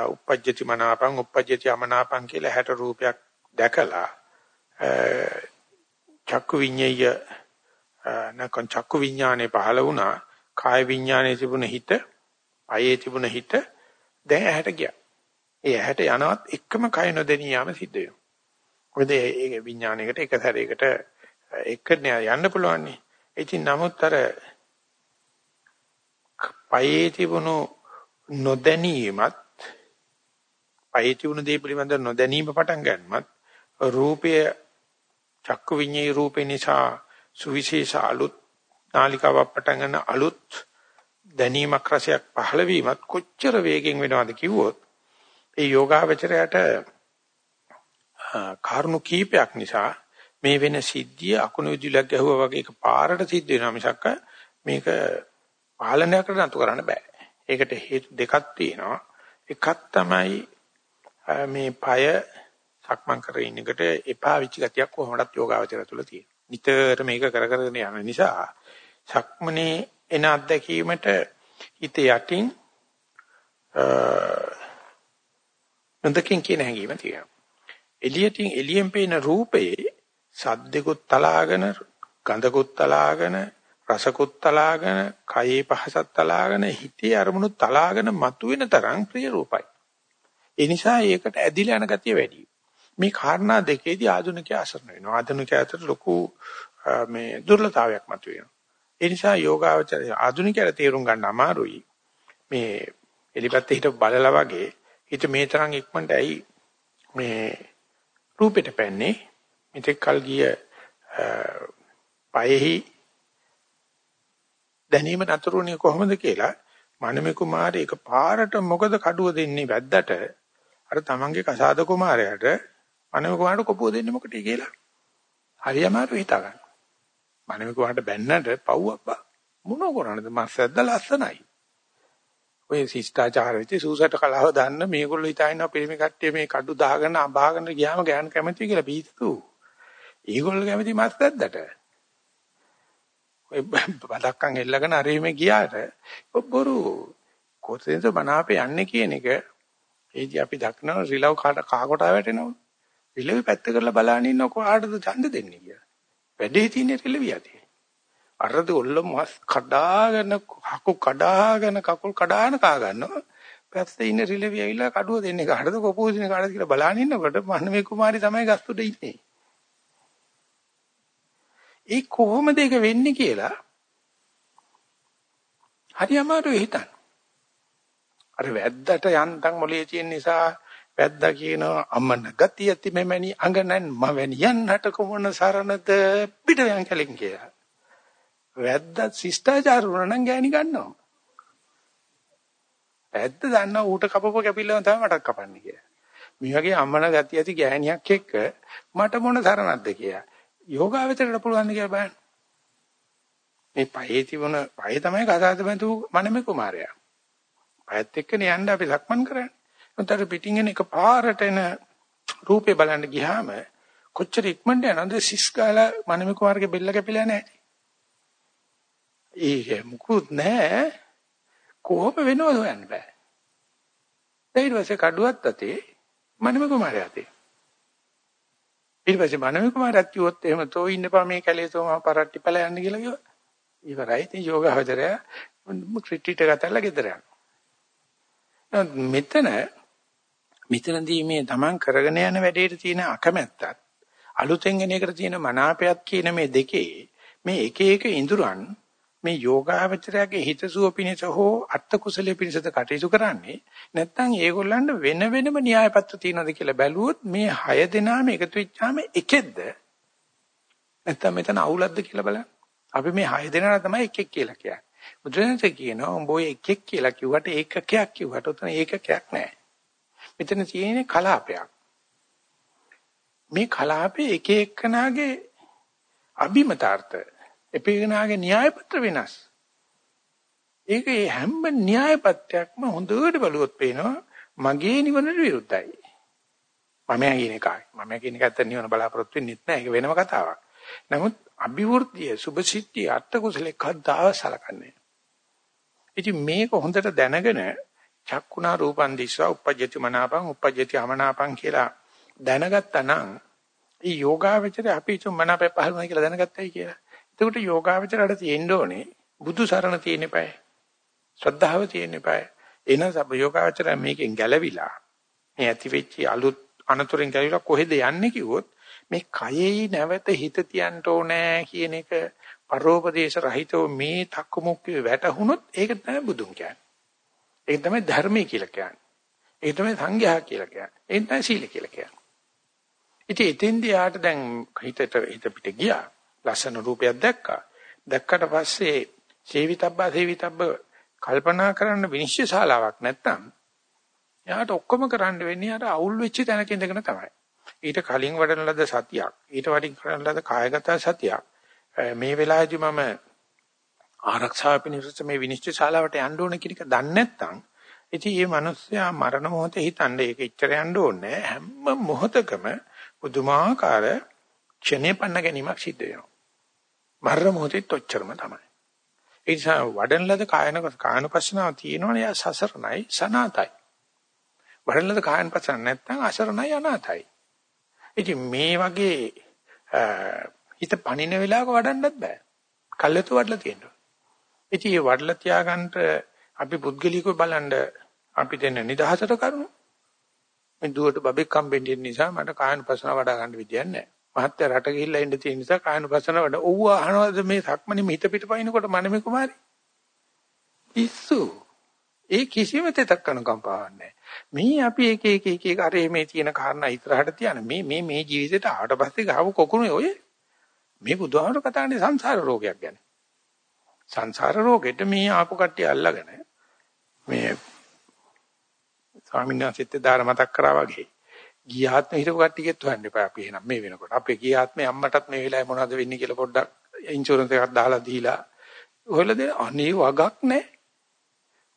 uppajjati මනාපං uppajjati අමනාපං කියලා 60 රූපයක් දැකලා චක්කු විඤ්ඤය නැකන් චක්කු විඥානේ පහළ වුණා කාය විඥානේ තිබුණ හිත අයේ තිබුණ හිත දැන් ඇහැට ගියා ඒ ඇහැට යනවත් එකම කය නොදෙනී යාම සිද්ධ වෙනවා මොකද ඒ විඥානයකට එක සැරයකට එක යන්න පුළුවන් නේ ඉතින් නමුත් අර පයේ තිබුණු නොදැනීමත් පයේ තිබුණු දේ පිළිබඳ නොදැනීම පටන් ගන්නමත් රූපය චක්කු විඤ්ඤේ රූපේ නිසා සුවිශේෂ අලුත් නාලිකාවක් පටන් ගන්න අලුත් දැනීමක් රසයක් පහළ වීමත් කොච්චර වේගෙන් වෙනවද කිව්වොත් ඒ යෝගාවචරයට කාරණු කීපයක් නිසා මේ වෙන සිද්ධිය අකුණු විදුලියක් ගැහුවා වගේ එක පාරට සිද්ධ වෙනවා මිසක් මේක පාලනයකට නතු කරන්න බෑ. ඒකට හේතු දෙකක් තියෙනවා. එකක් තමයි මේ পায় සක්මන් කරගෙන ඉන්නකොට එපා විච ගතියක් කොහොමදත් යෝගාවචර තුළ තියෙනවා. නිතර මේක කර කරගෙන යන නිසා සක්මනේ එන අත්දැකීමට හිත යටින් නොදකින් කියන හැඟීම තියෙනවා. එළියටින් එළියෙන් පේන රූපයේ සද්දෙකුත් තලාගෙන ගඳකුත් තලාගෙන රසකුත් තලාගෙන කයේ පහසත් තලාගෙන හිතේ අරමුණු තලාගෙන මතුවෙන තරම් ප්‍රිය රූපයි. ඒ නිසා ඒකට ඇදිලා යන ගතිය වැඩි. මේ කාරණා දෙකේදී ආධුනිකයා අසරණ වෙනවා. ආධුනිකයා අතර ලොකු මේ දුර්ලභතාවයක් මතුවෙනවා. ඒ නිසා යෝගාවචරය ආධුනිකයට තේරුම් ගන්න අමාරුයි. මේ එලිපැත්තේ හිට බලලා වගේ හිත මේ තරම් ඉක්මනට ඇයි මේ රූපෙට පැන්නේ මෙතෙක් කල් ගිය පයෙහි දැනීම නතරුනේ කොහොමද කියලා මනමේ කුමාරය එක පාරට මොකද කඩුව දෙන්නේ වැද්දට අර තමන්ගේ කසාද කුමාරයාට මනම කුමාරට කොපුව දෙන්නේ මොකටද කියලා. හරි අමාරු හිතා ගන්න. මනම කුමාරට බැන්නට පව් අප්පා. මොන කරන්නද මස් ඇද්ද ලස්සනයි. ඔය ශිෂ්ටාචාර වෙච්ච සූසට කලාව දාන්න මේගොල්ලෝ හිතාගෙන පිරිමි කට්ටිය මේ කඩු දාගෙන අඹාගෙන ගියාම ගෑනු කැමති කියලා බීතු. ඒගොල්ලෝ කැමති මස් ඇද්දට. ඔය බඩක්කන් එල්ලගෙන අරෙම ගියාට බොරු කොතෙන්ද මනාපේ යන්නේ කියන එක ඒදි අපි දක්නවා රිලව් කාට කා කොටා වැටෙනවා. රිලව් පැත්ත කරලා බලන්න ඉන්න කොහාටද ඡන්ද දෙන්නේ කියලා. වැඩේ තියෙන්නේ රිලව් යතේ. අරද ඔල්ල මස් කඩාගෙන කකු කඩාගෙන කකුල් කඩාන කා ගන්නවා. පැත්තේ ඉන්න රිලව් ඇවිල්ලා කඩුව දෙන්නේ කාටද කොපෝසින කාටද කියලා බලන්න ඉන්නකොට මහනමේ කුමාරි තමයි ගස්තුඩ ඉන්නේ. ඒ කොහොමද ඒක වෙන්නේ කියලා හරි අමාරුයි හිතන්න. අර වැද්දට යන්තම් මොලේ තියෙන නිසා වැද්දා කියනවා අම්මන ගතිය ඇති මෙමණි අඟනන් මවැනි යන්නට කොමන සරණද පිටයන් කලින් කියලා. වැද්දා ශිෂ්ටාචාර වුණා නම් ගෑණි ගන්නවා. වැද්ද දන්නා ඌට කපපුව කැපිල්ලම තමයි මටත් කපන්නේ කියලා. මේ වගේ අම්මන ගතිය ඇති ගෑණියක් එක්ක මට මොන සරණක්ද කියලා. යෝගාවචරයට පුළුවන් කියලා බලන්න. මේ පහේ තිබුණ පහේ තමයි කතාවද බඳු මනමේ කුමාරයා. පයත් එක්කනේ යන්න අපි සක්මන් කරන්නේ. උන්ට පිටින් එන එක පාරට එන රූපේ බලන්න ගියාම කොච්චර ඉක්මනට යනවද සිස් කාලා මනමේ කුමාරගේ බෙල්ල කැපිලා නැහැ. ඒ මුකුත් නැහැ. කොහොම වෙනවද හොයන්න බෑ. ඊට පස්සේ කඩුවත් අතේ මනමේ කුමාරයා අතේ. ඊට පස්සේ මනමේ කුමාරයත් කිව්වොත් එහෙම තෝ ඉන්නපා මේ කැලේ තෝ මම පරට්ටි පැල යන්න කියලා කිව්වා. ඉවරයි. ඉතින් යෝගාවචරය ක්‍රිටිට ගතලා ගෙදර යනවා. මෙතන මෙතනදී මේ Taman කරගෙන යන වැඩේට තියෙන අකමැත්තත් අලුතෙන් එන එකට තියෙන මනාපයත් කියන මේ දෙකේ මේ එක එක ඉඳුරන් මේ යෝගාවචරයේ හිතසුව පිණිස හෝ අත්ත කුසලයේ පිණිසද කටයුතු කරන්නේ නැත්නම් ඒගොල්ලන්ට වෙන වෙනම න්‍යායපත්‍ර තියෙනවද කියලා බැලුවොත් මේ හය දෙනාම එකතු වෙච්චාම එකෙක්ද නැත්නම් මෙතන අවුලක්ද කියලා බලන්න අපි මේ හය දෙනා තමයි එකෙක් කියලා කියන්නේ බුදුරජාණන් කියනවා උඹ ඔය එකෙක් කියලා කිව්වට ඒකකයක් කිව්වට උතන ඒකකයක් නැහැ. මෙතන තියෙන්නේ කලාපයක්. මේ කලාපේ එක එක්කනාගේ අභිමතාර්ථ එපේකනාගේ න්‍යායපත්‍ර වෙනස්. ඒකේ හැම න්‍යායපත්‍යයක්ම හොඳට බලුවොත් පේනවා මගේ නිවනට විරුද්ධයි. මම කියන එකයි. මම කියන එක ඇත්ත නිවන බලාපොරොත්තු වෙන්නේ නැහැ. ඒක වෙනම කතාවක්. නමුත් අභිවෘද්ධිය සුභසිද්ධිය අර්ථ කුසලේ කද්දාව සලකන්නේ. ඉතින් මේක හොඳට දැනගෙන චක්කුණා රූපන් දිස්වා uppajjati මනාපං uppajjati අමනාපං කියලා දැනගත්තා නම් ඒ යෝගාවචරය අපි තුන් මනාපය පහළමයි කියලා දැනගත්තයි කියලා. එතකොට යෝගාවචරයට තියෙන්න ඕනේ බුදු සරණ තියෙන්න eBay. ශ්‍රද්ධාව තියෙන්න eBay. එන සබ යෝගාවචරය මේකෙන් ගැලවිලා මේ ඇති වෙච්ච අලුත් අනතුරෙන් ගැලවිලා කොහෙද යන්නේ කිව්වොත් මේ කයෙහි නැවත හිත තියන්න ඕනේ කියන එක පරෝපදේශ රහිතව මේ තක්කමුක්කේ වැටහුනොත් ඒක තමයි බුදුන් කියන්නේ. ඒක තමයි ධර්මයේ කියලා කියන්නේ. ඒක තමයි සංඝයා කියලා කියන්නේ. ඒක තමයි සීල කියලා කියන්නේ. ඉතින් එතෙන්දී යාට දැන් හිතට හිත පිට ගියා. ලස්සන රූපයක් දැක්කා. දැක්කට පස්සේ සේවිතබ්බා සේවිතබ්බ කල්පනා කරන්න විනිශ්චය ශාලාවක් නැත්තම් එයාට ඔක්කොම කරන්න වෙන්නේ අර අවුල් වෙච්ච තැනක ඉඳගෙන තමයි. ඊට කලින් වඩන ලද සතියක් ඊට වඩින් කරන ලද කායගත සතියක් මේ වෙලාවේදී මම ආරක්ෂාව පිණිස මේ විනිශ්චය ශාලාවට යන්න ඕන කියන එක දන්නේ නැත්නම් ඉතින් මේ මිනිස්සයා මරණ මොහොතේ හිතන්නේ ඒක ඉච්චර යන්න ඕනේ හැම මොහොතකම පුදුමාකාර ක්ෂණේ පන්න ගැනීමක් සිද්ධ වෙනවා මරණ මොහොතේත් ඔච්චරම තමයි ඒ නිසා වඩන ලද කායන කායනුපස්සනාව තියෙනවනේ සසරණයි සනාතයි වඩන ලද කායනුපස්සන නැත්නම් අසරණයි අනාතයි ඉතින් මේ වගේ හිත පණින වෙලාවක වඩන්නත් බෑ. කල්යතු වඩලා තියෙනවා. ඉතින් මේ වඩලා තියාගන්න අපි පුද්ගලිකව බලන්න අපි දෙන්න නිදහසට කරුණු. මේ දුවට බබෙක් හම්බෙන්න නිසා මට කායනුපසන වඩා ගන්න විදියක් නැහැ. මහත්ය රට ගිහිල්ලා ඉන්න තියෙන නිසා කායනුපසන වඩා ඔව්ව අහනවාද මේ සක්මනේ හිත පිටපයින්කොට මනමේ කුමාරි. ඉස්සු ඒ කිසිම තෙතක් කන කම්පාවක් නැහැ. මේ අපි එක එක එක එක අර මේ තියෙන කාරණා ඉතරහට තියන මේ මේ මේ ජීවිතේට ආවට පස්සේ ගාව කොකුණේ ඔය මේ බුදුහාමර කතාන්නේ සංසාර රෝගයක් ගැන. සංසාර රෝගෙට මේ ආපු කට්ටිය අල්ලගෙන මේ ස්වාමීන් වහන්සේත් දාර මතක් කරා වගේ. ගිය ආත්මේ හිටපු කට්ටියගෙත් හොයන්න එපා අපි එහෙනම් මේ වෙනකොට. අපේ ගිය ආත්මේ අම්මටත් මේ වෙලාවේ මොනවද වෙන්නේ කියලා පොඩ්ඩක් ඉන්ෂුරන්ස් එකක් දාලා දීලා ඔයලා දෙන අනේ වගක් නැහැ.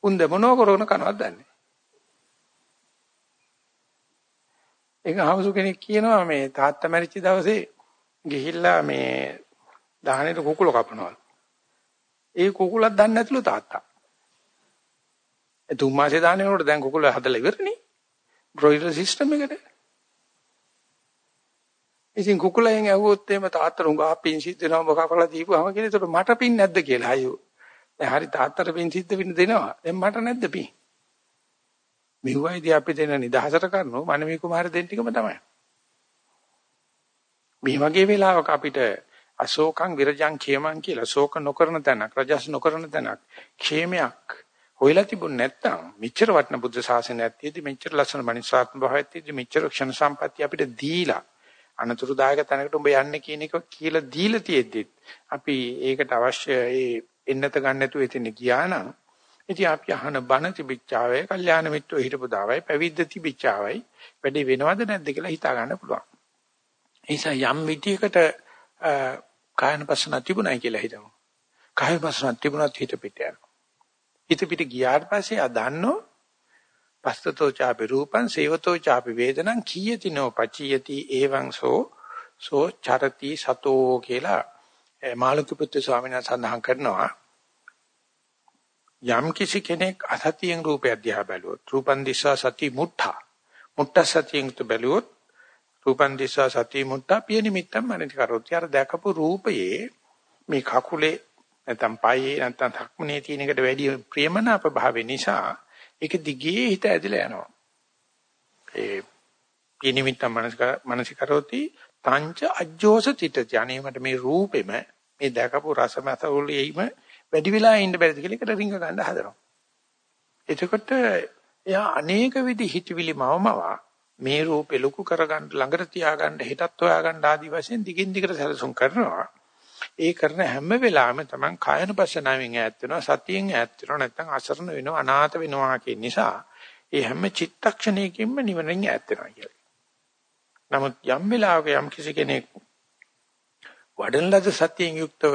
උන් දෙමනෝ කරන කනවත් දන්නේ. ඒක හවසු කෙනෙක් කියනවා මේ තාත්තා මැරිච්ච දවසේ ගිහිල්ලා මේ දහනෙට කුකුල කපනවා. ඒ කුකුලක් දන්නේ නැතිලු තාත්තා. ඒ තුන් මාසේ දාන්නේ උනට දැන් කුකුල හදලා ඉවරනේ. බ්‍රොයිලර් සිස්ටම් එකට. ඉතින් කුකුලෙන් ඇහුවොත් එහෙම තාත්තට උඟා පින් සිද්ධ වෙනවා මොකක් කරලා දීපුවාම කියලා ඒකට මට පින් නැද්ද කියලා අයියෝ. දැන් හරි තාත්තට පින් සිද්ධ වෙන්න දෙනවා. දැන් මට නැද්ද පින්? මෙව්වයිදී අපි දෙන නිදහසට කරනෝ මනමේ කුමාර දෙන්න ටිකම තමයි. මේ වගේ වෙලාවක අපිට අශෝකං විරජං ඛේමං කියලා ශෝක නොකරන තැනක් රජස් නොකරන තැනක් ඛේමයක් හොයලා තිබුණ නැත්නම් මෙච්චර වටන බුද්ධ ශාසනයක් තියෙදි මෙච්චර ලස්සන මනුස්සාත්ම භාවයක් තියෙදි මෙච්චර ක්ෂණ සම්පත්‍ය අපිට දීලා අනතුරුදායක තැනකට උඹ යන්නේ කියන එක කියලා දීලා තියෙද්දි අපි ඒකට අවශ්‍ය ඒ එන්නත ගන්න නැතුව එතන ගියා නම් ඉතින් අපි අහන බණ තිබිච්චාවේ කල්යාණ මිත්‍රෝ හිටපු දාවයි පැවිද්ද තිබිච්චාවයි වැඩි වෙනවද නැද්ද කියලා හිතා ගන්න පුළුවන්. ඒ නිසා යම් විදියකට කායන පස්සන තිබුණයි කියලා හිතමු. කාය පස්සන තිබුණත් හිත පිට යනවා. හිත පිට ගියාට පස්සේ ආ දන්නෝ පස්සතෝ ചാපි රූපං සේවතෝ ചാපි වේදනං කීයති නෝ පචියති එවං සෝ සෝ චරති සතෝ කියලා මාළුක පුත්‍ර ස්වාමීන් වහන්සේ සඳහන් කරනවා. යම් කිසි කෙනෙක් අසතියෙන් රූපය දිහා බැලුවොත් රූපන් දිස්සා සති මුත්තා මුත්තා සතියෙන් බැලුවොත් රූපන් දිස්සා සති මුත්තා පිය නිමිත්තම් මනිත කරොත් යාර දැකපු රූපයේ මේ කකුලේ නැත්නම් පයේ නැත්නම් ධක්මනේ තියෙන එකට වැඩි ප්‍රියමනාප භාවය නිසා ඒක දිගේ හිත ඇදලා යනවා. ඒ පිනිමිත්ත මනසිකරෝති තංච අජ්ජෝස තිටති. අනේ මට මේ රූපෙම මේ දැකපු රසමසවලෙයිම වැඩි වෙලා ඉන්න බැරිද කියලා එකට රිංග ගන්න හදනවා. එතකොට එයා අනේක විදි හිතවිලි මවමවා මේ රූපේ ලොකු කරගන්න ළඟට තියාගන්න හිතත් හොයාගන්න ආදි වශයෙන් දිගින් දිගට සැලසුම් කරනවා. ඒ කරන හැම වෙලාවෙම Taman කායනුපස්සනාවෙන් ඈත් වෙනවා සතියෙන් ඈත් වෙනවා නැත්නම් අසරණ වෙනවා අනාථ වෙනවා කියන නිසා ඒ හැම චිත්තක්ෂණයකින්ම නිවනින් ඈත් වෙනවා කියලා. නමුත් යම් වෙලාවක යම් කිසි කෙනෙක් වඩන ලද සතියෙන් යුක්තව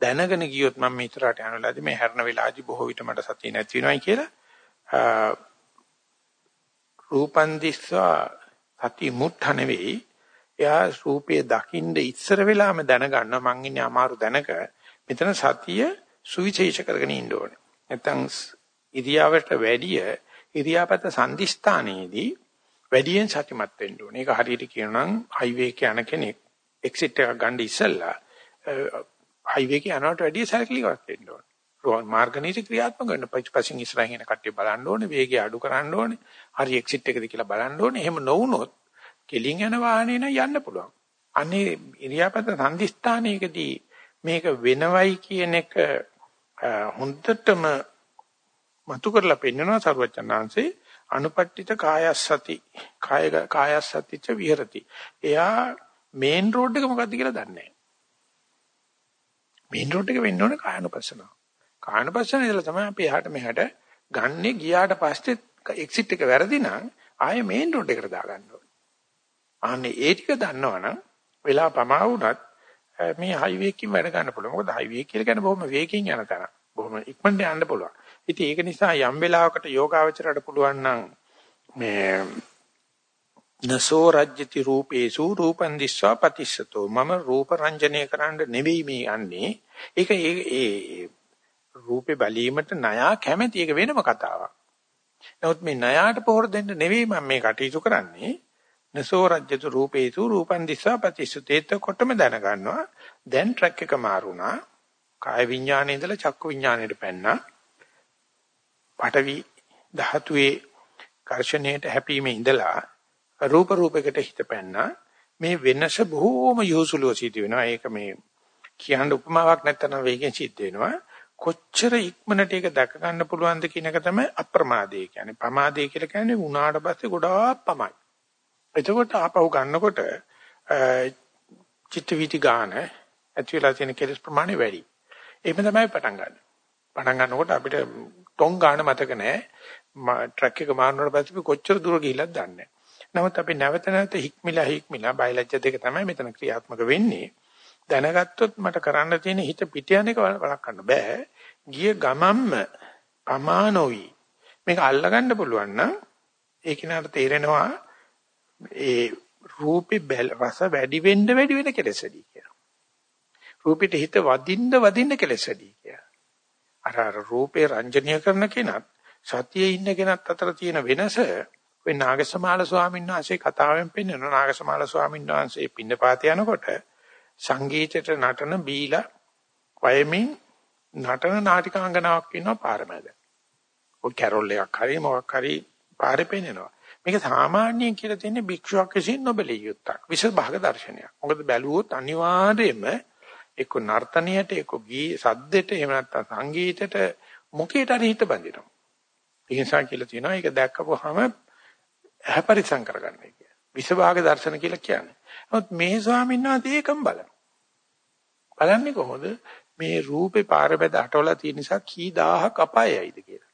දැනගෙන ගියොත් මම මෙතරට යන වෙලාවදී මේ හැරණ වෙලාවදී බොහෝ විට මට සතිය නැති වෙනවයි කියලා රූපන් දිස්සා සති මුත්ත නෙවෙයි එයා රූපයේ දකින්න ඉස්සර වෙලාම දැනගන්නවා මං ඉන්නේ අමාරු දැනක. මෙතන සතිය සුවිශේෂ කරගෙන ඉන්න ඕනේ. නැත්තම් ඉරියාවට වැඩිය ඉරියාපත සංදිස්ථානයේදී වැඩියෙන් සතිමත් වෙන්න ඕනේ. ඒක හරියට කියනවා නම් හයිවේ එක යන කෙනෙක් එක්සිට් එකක් ගන්න ඉස්සෙල්ලා හයිවේ එක යනවට වැඩිය සැලකිලිමත් වෙන්න ඕනේ. මාර්ග නීති ක්‍රියාත්මක කරන පස්සින් ඉස්සරහින් එන කට්ටිය බලන්න ඕනේ වේගය අඩු කරන්න ඕනේ හරි එක්සිට් එකද කියලා බලන්න ඕනේ. එහෙම නොවුනොත් කෙලින් යන වාහනේ නම් යන්න පුළුවන්. අනේ ඉරියාපත සංදිස්ථානයකදී මේක වෙනවයි කියන එක හොඳටම මතු කරලා පෙන්නනවා සරුවචනාංශේ අනුපට්ඨිත කායස්සති කාය කායස්සතිච විහෙරති. එයා මේන් රෝඩ් එක මොකද්ද කියලා දන්නේ නැහැ. මේන් රෝඩ් එක වෙන්න ඕනේ කායනුපස්සනාව. කායනුපස්සනාව ඉඳලා තමයි අපි එහාට මෙහාට ගන්නේ ගියාට පස්සේ එක්සිට් එක වැරදි නම් ආයේ මේන් රෝඩ් එකට දාගන්න ඕනේ. අනේ ඒ ටික දන්නවනම් වෙලා පමා වුණත් මේ හයිවේ එකකින් වැඩ ගන්න පුළුවන්. මොකද හයිවේ කියලා කියන්නේ බොහොම වේගකින් යන තැන. බොහොම ඉක්මනට යන්න පුළුවන්. ඉතින් ඒක නිසා යම් වෙලාවකට යෝගාවචරයට පුළුවන් නම් මේ නසෝ රජ්‍යති රූපේසු රූපං දිස්වා පතිස්සතෝ මම රූප රංජනය කරන්න නෙවෙයි මේ යන්නේ. ඒක ඒ රූපේ බැලීමට ණයා කැමැති ඒක වෙනම කතාවක්. නමුත් මේ ණයාට පොහොර දෙන්න නෙවෙයි මම මේ කටයුතු කරන්නේ. නසෝ රජ්‍යතු රූපේසු රූපං දිස්සා පතිසුතේත කොටම දැනගන්නවා දැන් ට්‍රැක් එක මාරුණා. කාය විඥානයේ ඉඳලා චක්කු විඥානයට පැන්නා. පඨවි ධාතුවේ කර්ෂණයට හැපීමේ ඉඳලා රූප රූපයකට හිත පැන්නා. මේ වෙනස බොහෝම යොසුලුව සිද්ධ වෙනවා. ඒක මේ කියන්න උපමාවක් නැත්තන වේගෙන් සිද්ධ වෙනවා. කොච්චර ඉක්මනට ඒක දැක ගන්න පුළුවන්ද කියන එක තමයි අප්‍රමාදය කියන්නේ. පමාදය කියලා කියන්නේ උනාට පස්සේ ගොඩාක් පමයි. එතකොට ආපහු ගන්නකොට චිත්ත වීති ගාන ඇති වෙලා තියෙන කෙලස් ප්‍රමාණය වැඩි. එහෙම තමයි පටන් ගන්න. පටන් ගන්නකොට අපිට ටොං ගාන මතක නැහැ. ට්‍රක් එක මාරුනට පස්සේ කොච්චර දුර ගිහිල්ලාද දන්නේ නැහැ. නමුත් අපි නැවත නැවත හික්මිලා හික්මිලා බයලජ්‍ය දෙක තමයි මෙතන ක්‍රියාත්මක වෙන්නේ. දැනගත්තොත් මට කරන්න තියෙන හිත පිට යන එක වළක්වන්න බෑ. ගිය ගමම්ම පමානෝයි. මේක අල්ලගන්න පුළුවන් නම් ඒ කෙනාට තේරෙනවා ඒ රූපේ රස වැඩි වෙන්න වැඩි වෙන කෙලෙස් වැඩි කියලා. රූපෙට හිත වදින්න වදින්න කෙලෙස් වැඩි කියලා. අර අර රූපේ රංජනීය කරන කෙනත් සතියේ ඉන්න කෙනත් අතර තියෙන වෙනස ඔය නාගසමාල ස්වාමීන් වහන්සේ කතාවෙන් පෙන්වන නාගසමාල ස්වාමීන් වහන්සේ පින්නපාත යනකොට සංගීතයට නටන බීලා වයමින් නටන නාටිකාංගනාවක් ඉන්නවා පාරමැද. ඔය කැරොල් එකක් හරි මොකක් හරි පාරේ පෙන්නනවා. මේක සාමාන්‍යයෙන් කියලා තියෙන්නේ භික්ෂුවක් විසින් නොබලිය යුත්තක්. විශේෂ භාග දර්ශනයක්. මොකද බැලුවොත් අනිවාර්යයෙන්ම එක්ක නර්තනයට එක්ක ගී සද්දෙට එහෙම නැත්නම් සංගීතයට මොකේට හරි හිත බඳිනවා. ඒ නිසා කියලා තියෙනවා ඒක දැක්කපුවාම ඇහැ පරිසම් කරගන්නයි කියන්නේ. විසභාග දර්ශන කියලා කියන්නේ. නමුත් මේ ස්වාමීන් වහන්සේ ඒකම බලන. බලන්නේ කොහොමද? මේ රූපේ පාර බැද අටවලා තියෙන නිසා කී දහහක් අපායයිද කියලා.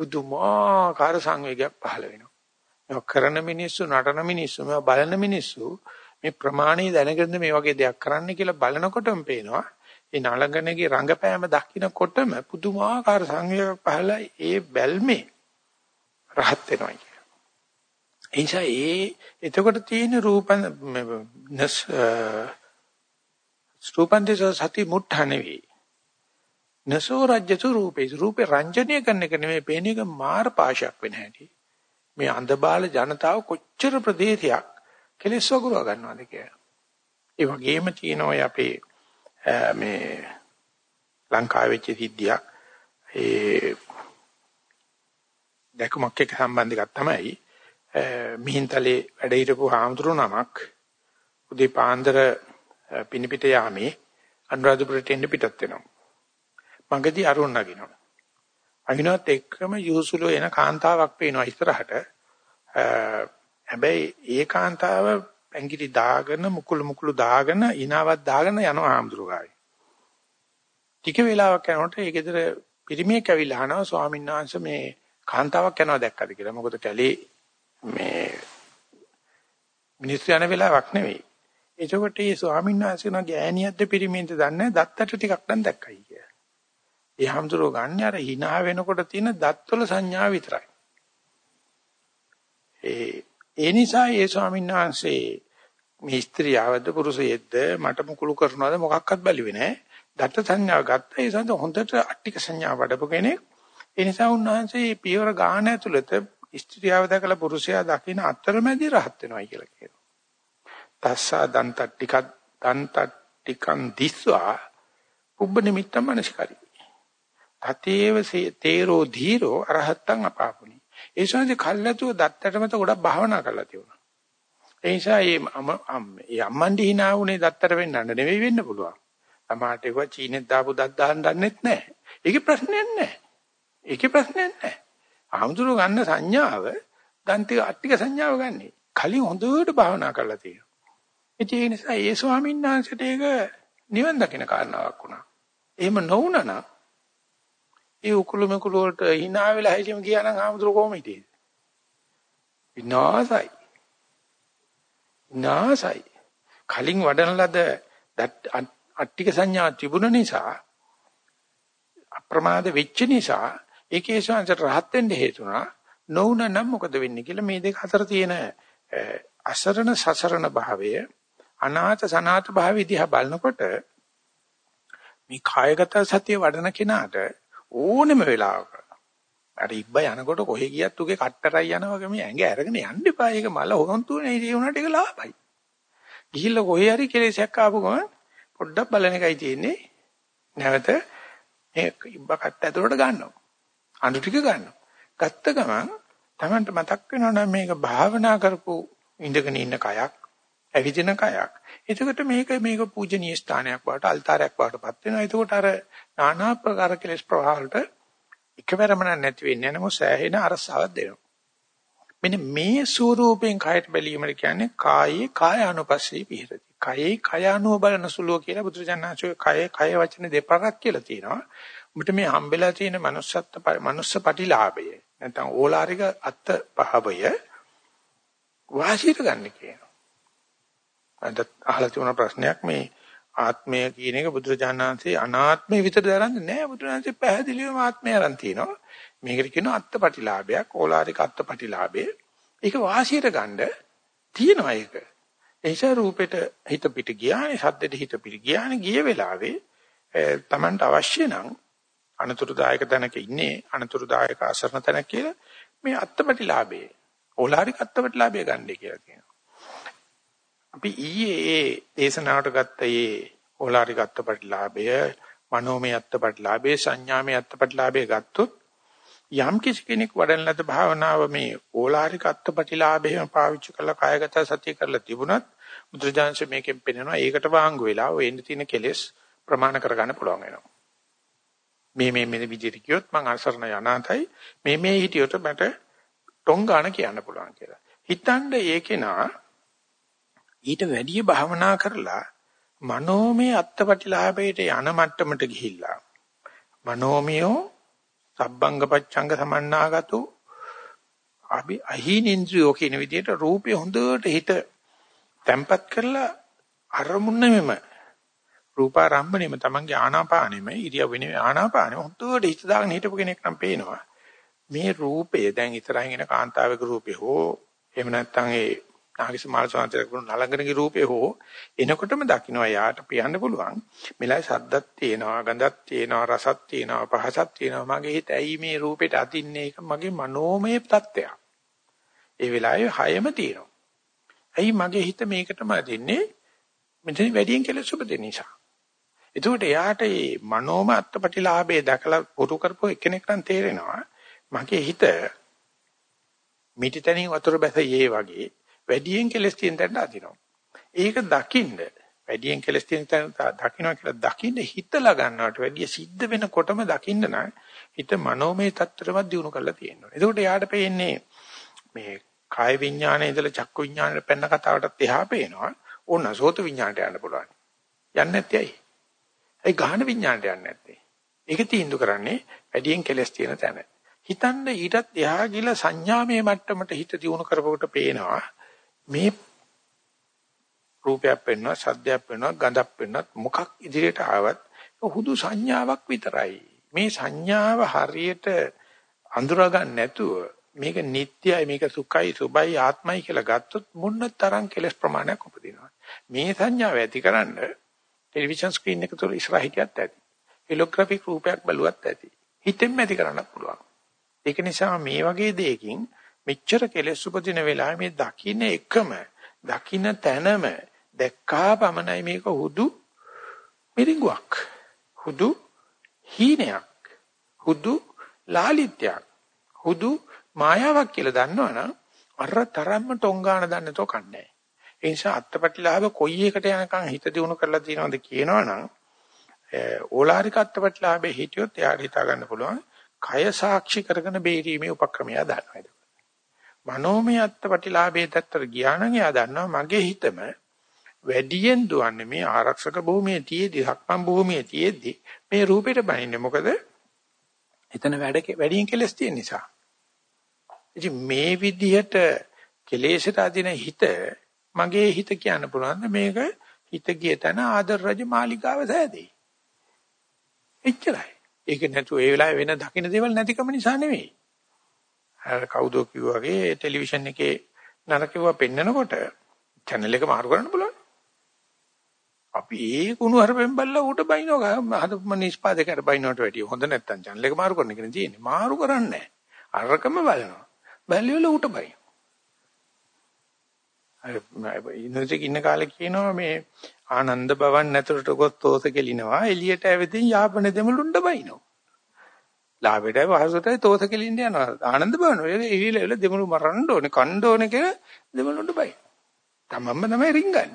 පුදුමාකාර සංවේගයක් පහළ වෙනවා. මේ කරන මිනිස්සු නටන මිනිස්සු මේ බලන මිනිස්සු මේ ප්‍රමාණය දැනගෙන මේ වගේ දෙයක් කරන්න කියලා බලනකොටම පේනවා ඒ නලගණගේ රංගපෑම දකින්නකොටම පුදුමාකාර සංවේගයක් පහළ ඒ බැල්මේ රහත් වෙනවා කියන. ඒ නිසා ඒ එතකොට තියෙන රූපන් නස් රූපන් දෙස සති මුත්‍ඨ නෙවෙයි. නසෝ රජ්‍යතු රූපේ රූපේ රංජනීය කරන එක නෙමෙයි පේන එක මාර පාශයක් වෙන හැටි. මේ අන්ධබාල ජනතාව කොච්චර ප්‍රදේශයක් කෙලෙස් වගුරව ගන්නවද කියලා. ඒ වගේම තියෙනවා අපේ මේ ලංකාවේ වෙච්ච සිද්ධියක් ඒ දැකුමක් එක්ක සම්බන්ධ එකක් තමයි මිහින්තලේ වැඩ හිටපු හාමුදුරු නමක් උදේ පාන්දර පිනිපිට යාමේ අනුරාධපුරට එන්න පිටත් වෙනවා. මගදී අරුණ නගිනවා. අගිනවත් එක්කම යූසුලු එන කාන්තාවක් පේනවා ඉස්සරහට. හැබැයි ඒ කාන්තාව ඇඟිලි දාගෙන මුකුළු මුකුළු දාගෙන ඉනාවක් දාගෙන යනවා හාමුදුරුවෝ. ටික වෙලාවක් යනකොට ඒ ගෙදර පිරිමියෙක් ඇවිල්ලා අහනවා ස්වාමීන් වහන්සේ මේ කාන්තාවක් යනවා දැක්කද කියලා. මොකද කැලේ මේ මිනිස්සු යන වෙලාවක් නෙවෙයි. එතකොට මේ ස්වාමීන් වහන්සේන ගෑණියක්ද පිරිමියෙක්ද දන්නේ දත්තට ටිකක් නම් දැක්කයි කියලා. ඒ හැමදෙරෝ ගන්න අර hina වෙනකොට තියෙන දත්වල සංඥා විතරයි. ඒ ඒ නිසා ඒ ස්වාමීන් වහන්සේ මේ ස්ත්‍රියවද පුරුෂයෙක්ද මට මුකුළු කරනවද මොකක්වත් බැලුවේ නැහැ. දත්ත සංඥාව ගත්තා ඒ සඳ හොඳට අට්ටික සංඥාව වඩපු කෙනෙක්. ඒ නිසා උන්වහන්සේ පියවර ගාන ඇතුළත ස්ත්‍රියව දැකලා පුරුෂයා දකින්න අතරමැදි රහත් වෙනවා කියලා කියනවා. තස්සා දන්තට්ටික දන්තට්ටිකං දිස්වා උබ්බ නිමිත්ත මනසිකරි. අතේව තේරෝ ධීරෝ අරහත්තං අපාපුනි. ඒ ශාන්ති කල්ලාතුව දත්තට මත ගොඩක් භාවනා කරලා තියුණා. ඒ නිසා මේ අම්මන්ඩි hina වුණේ දත්තට වෙන්නන්න නෙවෙයි වෙන්න පුළුවන්. තමාට ඒක චීනෙත් දාපු දත් දාන්න දන්නෙත් නැහැ. ඒකේ ප්‍රශ්නයක් නැහැ. ඒකේ ප්‍රශ්නයක් නැහැ. ආමුදුරු ගන්න සංඥාව දන්ති අට්ටික සංඥාව ගන්නෙ. කලින් හොඳට භාවනා කරලා තියෙනවා. ඒ නිසා ඒ ස්වාමීන් වහන්සේට ඒක නිවන් දකින කාරණාවක් වුණා. එහෙම නොවුණා නම් ඒ උකුළු මෙකුළු වලට hina වෙලා හිටියම ගියා නම් ආමුදුරු කොහොම හිටියේද? විනාසයි. විනාසයි. කලින් වඩන ලද අට්ටික සංඥා තිබුණ නිසා අප්‍රමාද වෙච්ච නිසා ඒකේ ශාන්සට රහත් වෙන්න හේතුණා නොවුන නම් මොකද වෙන්නේ කියලා මේ දෙක අතර තියෙන අසරණ සසරණ භාවය අනාථ සනාථ භාවය දිහා බලනකොට මේ කායගත සතිය වඩන කෙනාට ඕනෙම වෙලාවක අර ඉබ්බ යනකොට කොහෙ ගියත් උගේ කට්ටරයි යනවා වගේ මේ ඇඟ අරගෙන යන්න එපා. ඒක මල හොන්තුනේ ඒ උනාට ඒක ලාභයි. ගිහිල්ලා කොහේ හරි කෙලෙසයක් ආපු ගමන් පොඩ්ඩක් බලන එකයි තියෙන්නේ. නැවත මේ ඉබ්බ කට්ට ඇතුලට ගන්නවා. අඬු ටික ගන්නවා. ගත්ත ගමන් Tamanට මතක් වෙනවා මේක භාවනා කරපු ඉඳගෙන ඉන්න කයක්, ඇවිදින කයක්. එතකොට මේක මේක පූජනීය ස්ථානයක් වට අල්තාරයක් වටපත් වෙනවා. එතකොට අර নানা ප්‍රකාර කෙලස් ප්‍රවාහ වලට එකවරම නැති වෙන්නේ නම සෑහෙන අරසාවක් දෙනවා. මෙන්න මේ ස්වරූපයෙන් කයට බැලීමල කියන්නේ කායේ කාය අනුපස්සී පිහිරති. කයේ කය අනුව බලන සුලුව කියලා බුදුරජාණන්සේ කය කය වචන දෙපාරක් කියලා තියෙනවා. උඹට මේ හම්බෙලා තියෙන manussත්ත manuss පටිලාභය නැත්නම් ඕලාරික අත්ත පහවය වාසියට ගන්න කියනවා. අද අහලා තියෙන ප්‍රශ්නයක් මේ ආත්මය කියන එක බුදුරජාණන්සේ අනාත්මය විතර දරන්නේ නැහැ බුදුරජාණන්සේ පැහැදිලිවම ආත්මය අරන් තිනවා. මේකට කියනවා අත්පටිලාභයක් ඕලාරික අත්පටිලාභය. ඒක වාසියට ගන්න තියෙනවා ඒක. එයිසා රූපෙට හිත පිට ගියානේ සද්දෙට හිත පිට ගියානේ ගිය වෙලාවේ Tamanට අවශ්‍ය නම් අනතුරුදායක තැනක ඉන්නේ අනතුරුදායක අසරණ තැනක කියලා මේ අත්පටිලාභේ ඕලාරික අත්පටිලාභය ගන්නයි කියලා කියනවා. අපි ඊයේ ඒ දේශනාවට ගත්ත ඒ ඕලාරික අත්පටිලාභය මනෝමය අත්පටිලාභය සංඥාමය අත්පටිලාභය ගත්තොත් යම් කිසි කෙනෙක් වඩන ලද භාවනාව මේ ඕලාරික අත්පටිලාභයෙන් පාවිච්චි කරලා කායගත සතිය කරලා තිබුණත් මුද්‍රජාංශ මේකෙන් පෙන්නනවා ඒකට වාංගු වෙලා ඔය එන්න තියෙන කෙලෙස් ප්‍රමාණ කරගන්න පුළුවන් වෙනවා. මේ මේ මේ විදිහට කියොත් මං අසරණ යනාතයි මේ මේ හිටියොත් මට ටොංගාන කියන්න පුළුවන් කියලා. හිතන්න ඒකේනා ඊට වැඩිය භාවනා කරලා මනෝමය අත්පටිලාභයට යන මට්ටමට ගිහිල්ලා මනෝමියෝ සබ්බංග පච්ඡංග සමන්නාගතු අපි අහීනින්ද්‍රියෝ කියන විදිහට රූපේ හොඳට හිත තැම්පත් කරලා අරමුණෙම රූපාරම්භණයම තමන්ගේ ආනාපානෙම ඉරියව් වෙනේ ආනාපානෙ හොඳට හිත දාගෙන හිටපු කෙනෙක් නම් පේනවා. මේ රූපය දැන් ඉතරහින් එන කාන්තාවක රූපේ හෝ එහෙම නැත්නම් ඒ නාගිස මාල්සාන්තර කරුණ නලංගනගේ රූපේ හෝ එනකොටම දකින්න යාට පියන්න පුළුවන්. මෙලයි සද්දක් තියෙනවා ගඳක් තියෙනවා රසක් තියෙනවා පහසක් තියෙනවා. මගේ හිත ඇයි මේ රූපෙට අදින්නේ? ඒක මගේ මනෝමය තත්ත්වයක්. ඒ වෙලාවේ හයම තියෙනවා. ඇයි මගේ හිත මේකටම අදින්නේ? මෙතන වැඩියෙන් කෙලෙස් උපදින නිසා. එතකොට එයාට මේ මනෝම අත්පටිලාභයේ දැකලා පුරු කරපුව එක්කෙනෙක් නම් තේරෙනවා. මගේ හිත මිටිතනින් වතුර බැසයේ වගේ වැඩියෙන් කෙලස් තියෙන තැනට අදිනවා. ඒක දකින්න වැඩියෙන් කෙලස් තියෙන තැන දකින්න කියලා දකින්න හිතලා ගන්නවට වැඩිය සිද්ධ වෙනකොටම දකින්න නම් හිත මනෝමය තත්ත්වෙවත් දිනු කරලා තියෙනවා. එතකොට යාට පේන්නේ මේ කාය විඥානයේ ඉඳලා චක්කු විඥානයට පැන්න කතාවටත් එහා පේනවා. ඕන සෝත විඥානයට යන්න පුළුවන්. යන්නේ නැත්තේ ඇයි? ඒ ගාහන විඥානයට යන්නේ නැත්තේ. ඒක තීන්දුව කරන්නේ වැඩියෙන් කෙලස් තියෙන තැන. හිතන්න ඊටත් එහා ගිල සංඥාමය මට්ටමට හිත දියුණු කරපුවට පේනවා මේ රූපයක් වෙනවා සද්දයක් වෙනවා ගඳක් වෙනවා මොකක් ඉදිරියට ආවත් හුදු සංඥාවක් විතරයි. මේ සංඥාව හරියට අඳුරා ගන්න නැතුව මේක නිට්ටයයි මේක සුඛයි සුබයි ආත්මයි කියලා ගත්තොත් මොන තරම් කෙලස් ප්‍රමාණයක් උපදිනවද මේ සංඥාව ඇතිකරන්න ටෙලිවිෂන් ස්ක්‍රීන් එක තුල ඉස්සරහ හිටියත් ඇති. එලොග්‍රැෆික් රූපයක් බලුවත් ඇති. හිතෙන් ඇති කරන්නත් පුළුවන්. ඒක නිසා මේ වගේ දෙයකින් මෙච්චර කෙලෙස් උපදින වෙලාවේ මේ දකින්න එකම දකින්න තැනම දැක්කා පමණයි මේක හුදු මිරිඟුවක් හුදු හීනයක් හුදු ලාලිත්‍යයක් හුදු මායාවක් කියලා දන්නවනම් අර තරම්ම ටොංගාන දන්නතෝ කන්නේ ඒ නිසා අත්පටිලාභ කොයි එකට යනකම් හිත දියුණු කරලා තියෙනවද කියනවනම් ඕලාරික අත්පටිලාභේ හිටියොත් එයාට හිතා ගන්න පුළුවන් කය සාක්ෂි කරගෙන බේරීමේ උපක්‍රමය දන්නවා මනෝමය අත්පටිලාභයේ තත්තර ගියා නම් එයා දන්නවා මගේ හිතම වැඩියෙන් දුවන්නේ මේ ආරක්ෂක භූමියේ තියේදී සක්මන් භූමියේ තියේදී මේ රූපෙට බහින්නේ. මොකද? එතන වැඩ වැඩියෙන් කෙලස් තියෙන නිසා. ඉතින් මේ විදිහට කෙලෙසට අදින හිත මගේ හිත කියන්න පුළුවන් මේක හිත ගිය තැන ආදර රජ මාලිගාව සෑදේ. එච්චරයි. ඒක නැතු ඒ වෙලාවේ වෙන දකින්න දේවල් නැතිකම නිසා නෙවෙයි අර කවුදෝ කිව්වා වගේ ටෙලිවිෂන් එකේ නරකව පෙන්නකොට channel එක මාරු කරන්න බලන්න. අපි ඒ කුණු හරපෙන් බල්ලා ඌට බයිනවා හදපම නිෂ්පාදකයට බයිනවට වැඩිය හොඳ නැත්තම් channel එක මාරු කරන එකනේ තියෙන්නේ. මාරු කරන්නේ අරකම බලනවා. බැලිවල ඌට බයි. අර ඉන්නසෙක ඉන්න කාලේ කියනවා මේ ආනන්ද බවන් නැතුරට ගොස් තෝස කෙලිනවා එළියට ඇවිදින් යාපන දෙමළුන්ට බයිනවා. ලාභයටයි පහසුටයි තෝත කෙලින්න යනවා. ආනන්ද බවන ඔය ඉවිලෙල දෙමළු මරන්න ඕනේ, කණ්ඩ ඕනේ කියලා දෙමළුන්ට බයි. තමන්ම තමයි රින්ගන්නේ.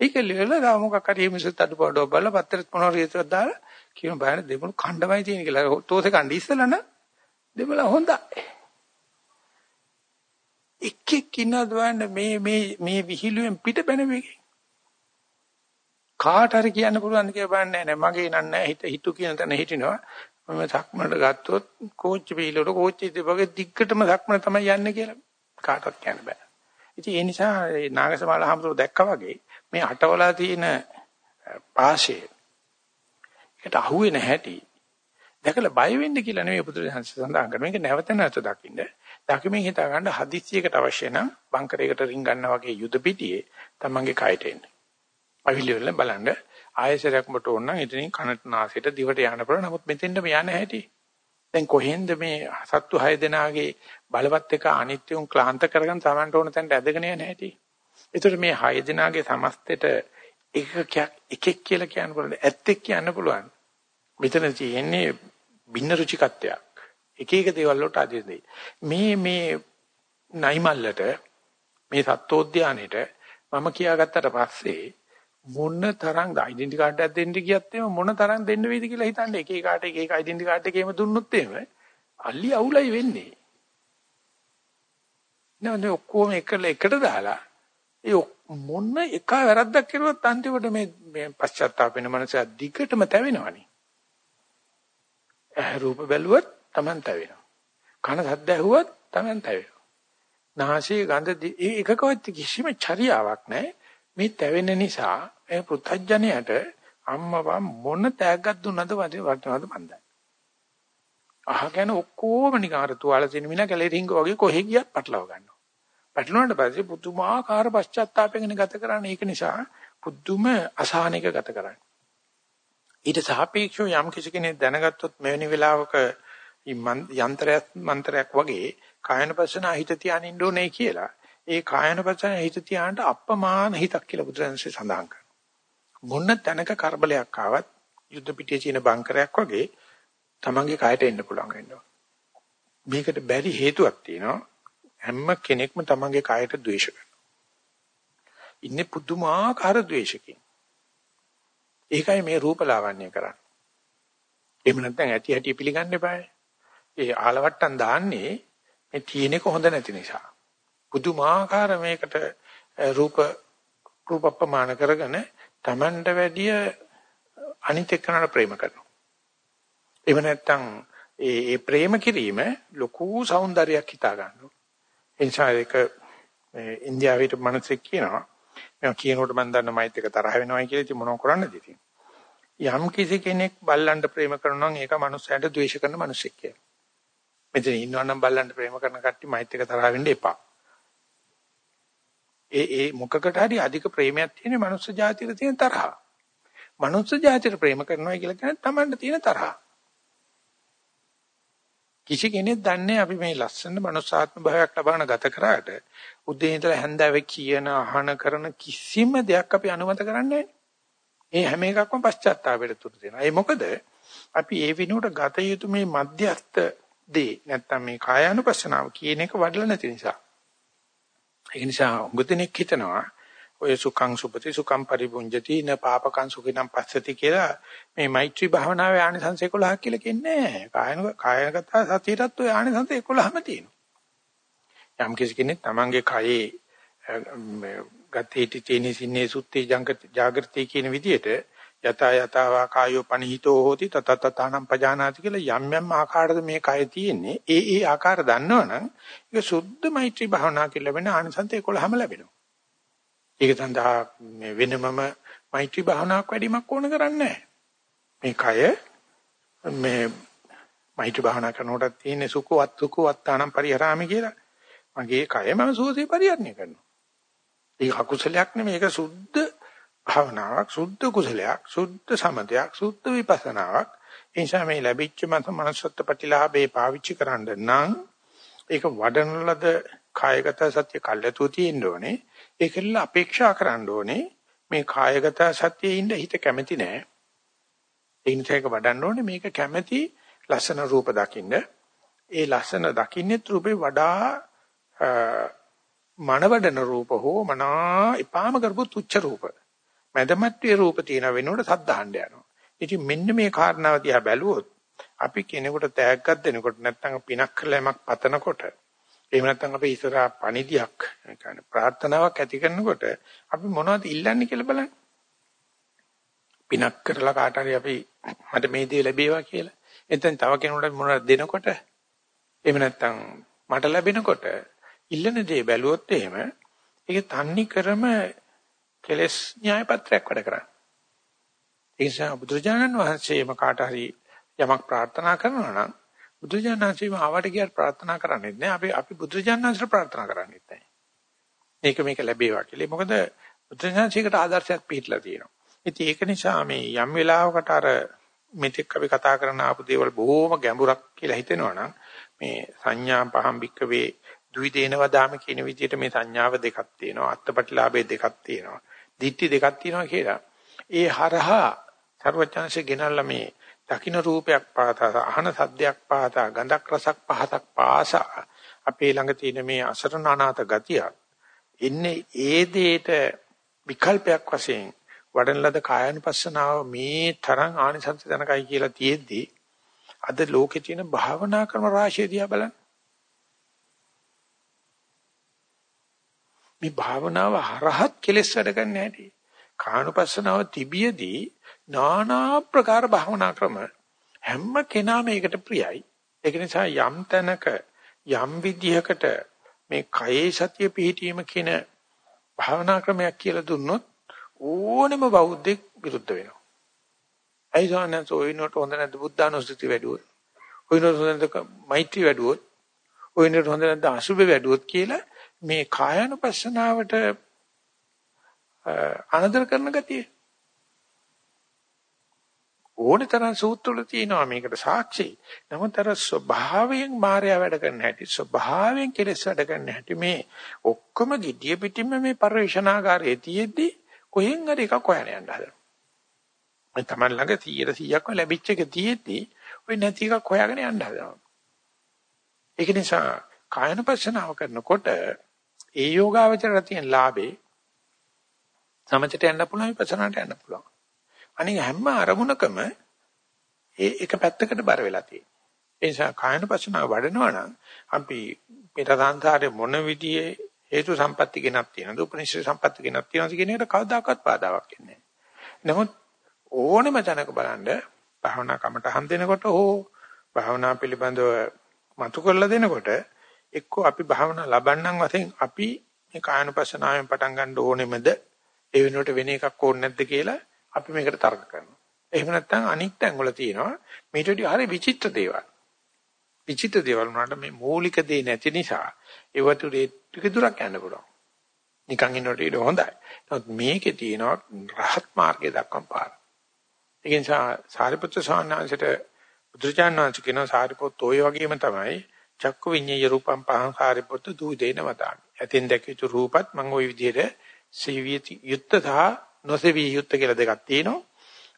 ඒක ලෙවල රා මොකක් හරි මිසත් අඩපාඩුව බලලා පත්තරත් මොනවා රියතක් දාලා කියන බයන දෙමළු කණ්ඩමයි තියෙන කියලා. තෝතේ කණ්ඩ ඉස්සලා න දෙමළ හොඳයි. එක් එක් ඉන්නද මේ මේ මේ විහිළුවෙන් පිට බැන වෙගේ. කාට හරි කියන්න පුළුවන් කියලා බලන්නේ නැහැ. මගේ නන්නේ හිත හිතු කියන තැන හිටිනවා. මම සක්මනට ගත්තොත් කෝච්චි පිළිලට කෝච්චි දෙපගේ දිග්ගටම සක්මන තමයි යන්නේ කියලා කාටවත් කියන්න බෑ. ඉතින් ඒ නිසා නාගසමාල හැමෝම දැක්කා වගේ මේ අටවලා තියෙන පාෂේ ඒකට අහුවේ නැහැටි දැකලා බය වෙන්න කියලා නෙවෙයි පුදුරයන්ස සඳහන් කරන්නේ මේක නැවත නැවත දකින්න දකිමින් හිතා ගන්න හදිස්සියකට අවශ්‍ය නම් බංකරයකට රින් ගන්නා වගේ යුද පිටියේ තමන්ගේ කයට එන්න. අවිලි වල බලන්න ආයසරයක් මට ඕන නම් එතනින් කනට නාසයට දිවට යන්න පුළුවන් නමුත් මෙතෙන්ද මේ යන්නේ හැටි. දැන් කොහෙන්ද මේ සත්තු හය දෙනාගේ බලවත් එක අනිත්‍යුන් ක්ලාන්ත කරගෙන තමන්ට ඕන තැනට ඇදගෙන යන්නේ හැටි. ඒතර මේ හය දෙනාගේ සමස්තෙට එකකයක් එකෙක් කියලා කියන්න පුළුවන්. ඇත්තෙක් කියන්න පුළුවන්. මෙතන තියෙන්නේ භින්න රුචිකත්වයක්. එක එක දේවල් වලට අදින්නේ. මේ මේ නයිමල්ලට මේ සත්වෝද්‍යානෙට මම කියාගත්තට පස්සේ මොන තරම් ඩෙන්ටි කාඩ් එකක් දෙන්න ගියත් එම මොන තරම් දෙන්න වේද කියලා හිතන්න එක එක කාට එක එක ඩෙන්ටි කාඩ් එකේම දුන්නොත් එහෙම අලි අවුලයි වෙන්නේ. නේද ඔක්කොම එකල එකට දාලා ඒ මොන එක වැරද්දක් කරුවත් අන්තිමට මේ මේ පශ්චාත්තාප වෙන මනස දිගටම තැවෙනවනේ. ඇහ රූප බැලුවත් Taman තැවෙනවා. කන සද්ද ඇහුවත් Taman තැවෙනවා. නාසයේ ගඳ ඒ එකකවත් කිසිම චර්යාවක් නැහැ. මේ තැවෙන නිසා ඒ පෘථජ්ජනයට අම්මා මොන තෑග්ගක් දුන්නද වටනවද මන්දයි. අහගෙන ඔක්කොම නිකන් අර තුවාල තියෙන මිනා කැලේ රින්ග වගේ කොහෙ ගියත් පටලව ගන්නවා. පටලවුණාට පස්සේ පුදුමාකාර පශ්චාත්තාවයෙන් ගත කරන්නේ ඒක නිසා පුදුම අසහනික ගත කරන්නේ. ඊට සාපේක්ෂව යම් කිසි කෙනෙක් දැනගත්තොත් මෙවැනි වෙලාවක යන්ත්‍රයක් මන්ත්‍රයක් වගේ කායනපසන හිත තියානින්න ඕනේ කියලා. ඒ කායනපසන හිත තියානට අප්‍රමාණ හිතක් කියලා බුදුරජාණන්සේ සඳහන් කරනවා. මොන තැනක කරබලයක් ආවත් යුද්ධ පිටියේ තියෙන බංකරයක් වගේ තමන්ගේ කායට එන්න පුළුවන් වෙනවා. මේකට බැරි හේතුවක් තියෙනවා. හැම කෙනෙක්ම තමන්ගේ කායට ද්වේෂ කරනවා. ඉන්නේ පුදුමාකාර ද්වේෂකින්. ඒකයි මේ රූපලාවන්‍ය කරන්නේ. එහෙම නැත්නම් ඇති හැටි පිළිගන්න එපායි. ඒ ආලවට්ටම් දාන්නේ මේ තියෙන එක හොඳ නැති නිසා. පුදුමාකාර මේකට රූප රූපප්‍රමාණ කරගෙන Tamanට වැඩිය අනිත් එක්කනට ප්‍රේම කරනවා. එහෙම නැත්නම් ඒ ඒ ප්‍රේම කිරීම ලොකු సౌందර්යයක් හිතා ගන්නවා. ඒ නිසා ඒක ඉන්දියාවේ මනසෙක් කියනවා මම කියනකොට මම දන්න මයිත් එක තරහ වෙනවයි කියලා ඉතින් මොනව කරන්නද ඉතින්. යම් කිසි කෙනෙක් බල්ලන්ට ප්‍රේම කරනවා නම් ඒක මනුස්සයන්ට ද්වේෂ කරන මිනිසෙක් කියලා. මෙතන ඉන්නවා නම් බල්ලන්ට ප්‍රේම කරන කට්ටිය මයිත් එක තරහ වෙන්න එපා. ඒ ඒ මොකකට හරි අධික ප්‍රේමයක් තියෙන මනුස්ස ජාතියට තියෙන තරහ. මනුස්ස ජාතියට ප්‍රේම කරනවා කියලා කියන්නේ Tamanට තියෙන තරහ. කිසි කෙනෙක් දන්නේ අපි මේ ලස්සන මනුස්සාත්ම භාවයක් ලබාන ගත කරාට උදේ ඉඳලා හැන්දෑවේ කියන අහන කරන කිසිම දෙයක් අපි අනුමත කරන්නේ ඒ හැම එකක්ම පශ්චාත්තාපයට තුරු දෙනවා. ඒ මොකද අපි ඒ විනෝඩ ගත යුතු මේ මධ්‍යස්ත දේ නැත්තම් මේ කායානුපස්සනාව කියන එක වඩලා නැති නිසා. ඒ නිසා උගතෙනෙක් හිතනවා ඔය සුඛං සුපති සුඛං පරිබුඤ්ජති න පාපකං සුඛිනම් පස්සති කියලා මේ මෛත්‍රී භාවනාවේ ආනිසංස 11ක් කියලා කියන්නේ කායන කායගත සතියටත් ඔය ආනිසංස 11ම තියෙනවා. යම් කිසි කෙනෙක් තමන්ගේ කයේ ගතේ තිතේනි සින්නේ සුත්තේ ජාගෘති කියන විදිහට යත යතවා කායෝ පනිහිතෝ හෝති තත තතනම් පජානාති කියලා යම් යම් ආකාරයක මේ කය තියෙන්නේ ඒ ඒ ආකාර දන්නවනම් ඒක සුද්ධ මෛත්‍රී භාවනා කියලා වෙන ආනිසංස 11ම ලැබෙනවා. ඒක සඳහා මේ වෙනමම මෛත්‍රී භාවනාවක් වැඩිමක් ඕන කරන්නේ මේ කය මේ මෛත්‍රී භාවනා කරනකොට තියෙන සුඛවත් සුඛවත්තානම් පරිහරාමි කියලා. මගේ කය මම සුවසේ පරිහරණය කරනවා. ඒක අකුසලයක් නෙමෙයි ඒක සුද්ධ භාවනාවක්, සුද්ධ කුසලයක්, සුද්ධ සමතයක්, සුද්ධ විපස්සනාවක්. ඒ නිසා මේ ලැබිච්ච මත මනසත් ප්‍රතිලාභේ පාවිච්චි කරන්න නම් ඒක වඩන ලද කායගත සත්‍ය කල්ැතු තියෙන්න ඕනේ. ඒකෙල්ල අපේක්ෂා කරන්න ඕනේ මේ කායගත සත්‍යයේ ඉඳ හිත කැමති නෑ. ඒ නිසා ඒක වඩන්න ඕනේ මේක කැමති ලස්සන රූප දකින්න. ඒ ලස්සන දකින්නෙත් රූපේ වඩා මනවඩන රූප හෝ මනා එපාම කරපු තුච්ච රූප. මදමත්වයේ රූප තියෙන වෙනකොට සද්ධාහන්න යනවා. ඉතින් මෙන්න මේ කාරණාව දිහා බැලුවොත් අපි කෙනෙකුට තෑග්ගක් දෙනකොට නැත්නම් පිනක් කළා යමක් පතනකොට එහෙම නැත්නම් අපි ඉස්සරහා පණිදියක් කියන්නේ ප්‍රාර්ථනාවක් ඇති කරනකොට අපි මොනවද ඉල්ලන්නේ කියලා බලන්න. පිනක් කරලා කාට හරි අපි මට මේ දේ ලැබේවා කියලා. එතෙන් තව කෙනෙකුට මොනවද දෙනකොට එහෙම නැත්නම් මට ලැබෙනකොට ඉල්ලන දේ බැලුවොත් එහෙම ඒක තන්නේ කරම කෙලස් න්‍යාය පත්‍රයක් වැඩ කරන්නේ. ඒ නිසා බුදුරජාණන් වහන්සේම කාට හරි යමක් ප්‍රාර්ථනා කරනවා නම් බුදුරජාණන් වහන්සේම ආවට ගියට ප්‍රාර්ථනා කරන්නේ නැහැ. අපි අපි බුදුරජාණන් වහන්සේට ප්‍රාර්ථනා කරන්නේ නැහැ. මේක මේක ලැබේවා කියලා. මොකද බුදුරජාණන්සේකට ආදර්ශයක් පිළිట్లా තියෙනවා. ඉතින් ඒක නිසා මේ යම් වෙලාවකට අර මෙතෙක් අපි කතා කරන ආපු දේවල් බොහොම ගැඹුරක් කියලා හිතෙනවා නම් මේ සංඥා පහම් භික්කවේ දුයි දේනවා දාම කියන විදිහට මේ සංඥාව දෙකක් තියෙනවා. අත්පටිලාභේ දෙකක් තියෙනවා. දිට්ටි දෙකක් තියෙනවා කියලා. ඒ හරහා සර්වඥාන්සේ ගෙනල්ලා මේ දකින්න රූපයක් පාසා අහන සද්දයක් පාසා ගඳක් රසක් පහසක් පාසා අපේ ළඟ තියෙන මේ අසරණ අනාථ ගතිය ඉන්නේ ඒ දෙයට විකල්පයක් වශයෙන් වඩන ලද කායानुපස්සනාව මේ තරම් ආනිසංස දැනකයි කියලා තියෙද්දී අද ලෝකේ තියෙන භාවනා ක්‍රම රාශිය දිහා බලන්න මේ භාවනාව හරහත් කෙලෙස් වැඩ ගන්න හැටි. කානුපස්සනාව තිබියදී নানা ප්‍රකාර භාවනා ක්‍රම හැම කෙනාම ඒකට ප්‍රියයි. ඒක නිසා යම් තැනක යම් විදිහකට මේ කයේ සතිය පිහිටීම කියන භාවනා ක්‍රමයක් කියලා දුන්නොත් ඕනෙම බෞද්ධෙක් විරුද්ධ වෙනවා. ඇයි සානන්ත ඔයිනට හොඳ නැද්ද බුද්ධානුස්සති වැඩුවොත්? ඔයිනට හොඳ නැද්ද මෛත්‍රී වැඩුවොත්? ඔයිනට හොඳ නැද්ද අසුබ වැඩුවොත් කියලා මේ කායानुපස්සනාවට අනදර කරන ගතිය. ඕනේ තරම් සූත්‍රවල තියෙනවා මේකට සාක්ෂි. නමුත් අර ස්වභාවයෙන් මායя වැඩ කරන්න හැටි ස්වභාවයෙන් කෙලෙස් වැඩ කරන්න හැටි මේ ඔක්කොම gediya පිටින්ම මේ පරිශනාකාරයේ තියෙද්දි කොහෙන් හරි එකක් හොයන්න යන්න හදනවා. මම තමයි ළඟ 100%ක්ම ලැබිච්ච එක තියෙද්දි ඔය නැති එකක් හොයාගෙන යන්න හදනවා. ඒක නිසා කායනපස්සනාව කරනකොට ඒ යෝගාවචරයට තියෙන ලාභේ සමචට යන්න පුළුවන් විපස්සනාට යන්න පුළුවන්. අනික හැම අරමුණකම ඒ එක පැත්තකට බර වෙලා තියෙනවා. ඒ නිසා කායනපස්සනාව වඩනවා නම් අපි පිට සංසාරේ මොන විදිහේ හේතු සම්පatti ගෙනක් තියෙනවද උපනිෂද සම්පatti ගෙනක් තියෙනවද කියන එකට කවදාකවත් බාධාවක් එන්නේ නැහැ. නමුත් ඕනෙම තැනක බලන්න භාවනා කමටහන් දෙනකොට හෝ භාවනා පිළිබඳව මතු කරලා දෙනකොට එක්කෝ අපි භාවනා ලබන්නම් වශයෙන් අපි මේ කායනුපස්සනාවෙන් පටන් ගන්න ඕනෙමද ඒ වෙනුවට වෙන එකක් ඕනේ නැද්ද කියලා අපි මේකට තර්ක කරනවා. එහෙම නැත්නම් අනිත් තැන් වල තියෙනවා මේට වඩා හරි විචිත්‍ර දේවල්. විචිත්‍ර දේවල් වුණාට මේ මූලික දේ නැති නිසා ඒවට ටික දුරක් යන්න පුළුවන්. නිකන් ඉන්නකොට ඊට හොඳයි. නමුත් මේකේ තියෙනවා රහත් මාර්ගය දක්වන පාර. ඒ නිසා සාරිපුත්‍ර සාන්නාංශයට බුදුචාන් වහන්සේ කියන සාරිපුත් ඔය වගේම තමයි චක්කු විඤ්ඤය රූපම් පහං සාරිපුත් දූ දේන වදාමි. ඇතින් දැකිතු රූපත් මම ওই විදිහට සීවිය යුත්ත සහ නොසෙවිය යුත්ත කියලා දෙකක් තියෙනවා.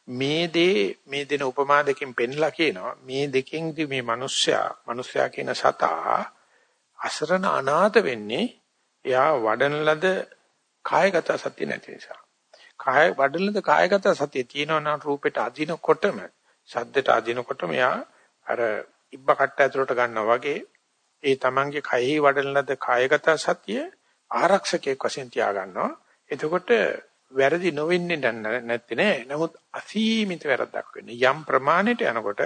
මේ දේ මේ දෙන උපමා දෙකෙන් පෙන්ලා කියනවා මේ දෙකෙන්දි මේ මිනිස්සයා මිනිස්සයා කියන සතා අසරණ අනාථ වෙන්නේ එයා වඩන ලද කායගත සත්‍ය නැති නිසා කාය වඩන ලද කායගත සත්‍ය තියෙනවා නම් රූපෙට අදිනකොටම සද්දට අදිනකොටම එයා අර ඉබ්බ කට්ට ඇතුලට ගන්නවා වගේ ඒ තමන්ගේ කයෙහි වඩන ලද කායගත සත්‍ය ආරක්ෂකයෙක් වශයෙන් තියා ගන්නවා එතකොට වැරදි නොවෙන්නේ නැත්තේ නෑ. නමුත් අසීමිත වැරද්දක් වෙන්නේ. යම් ප්‍රමාණයට යනකොට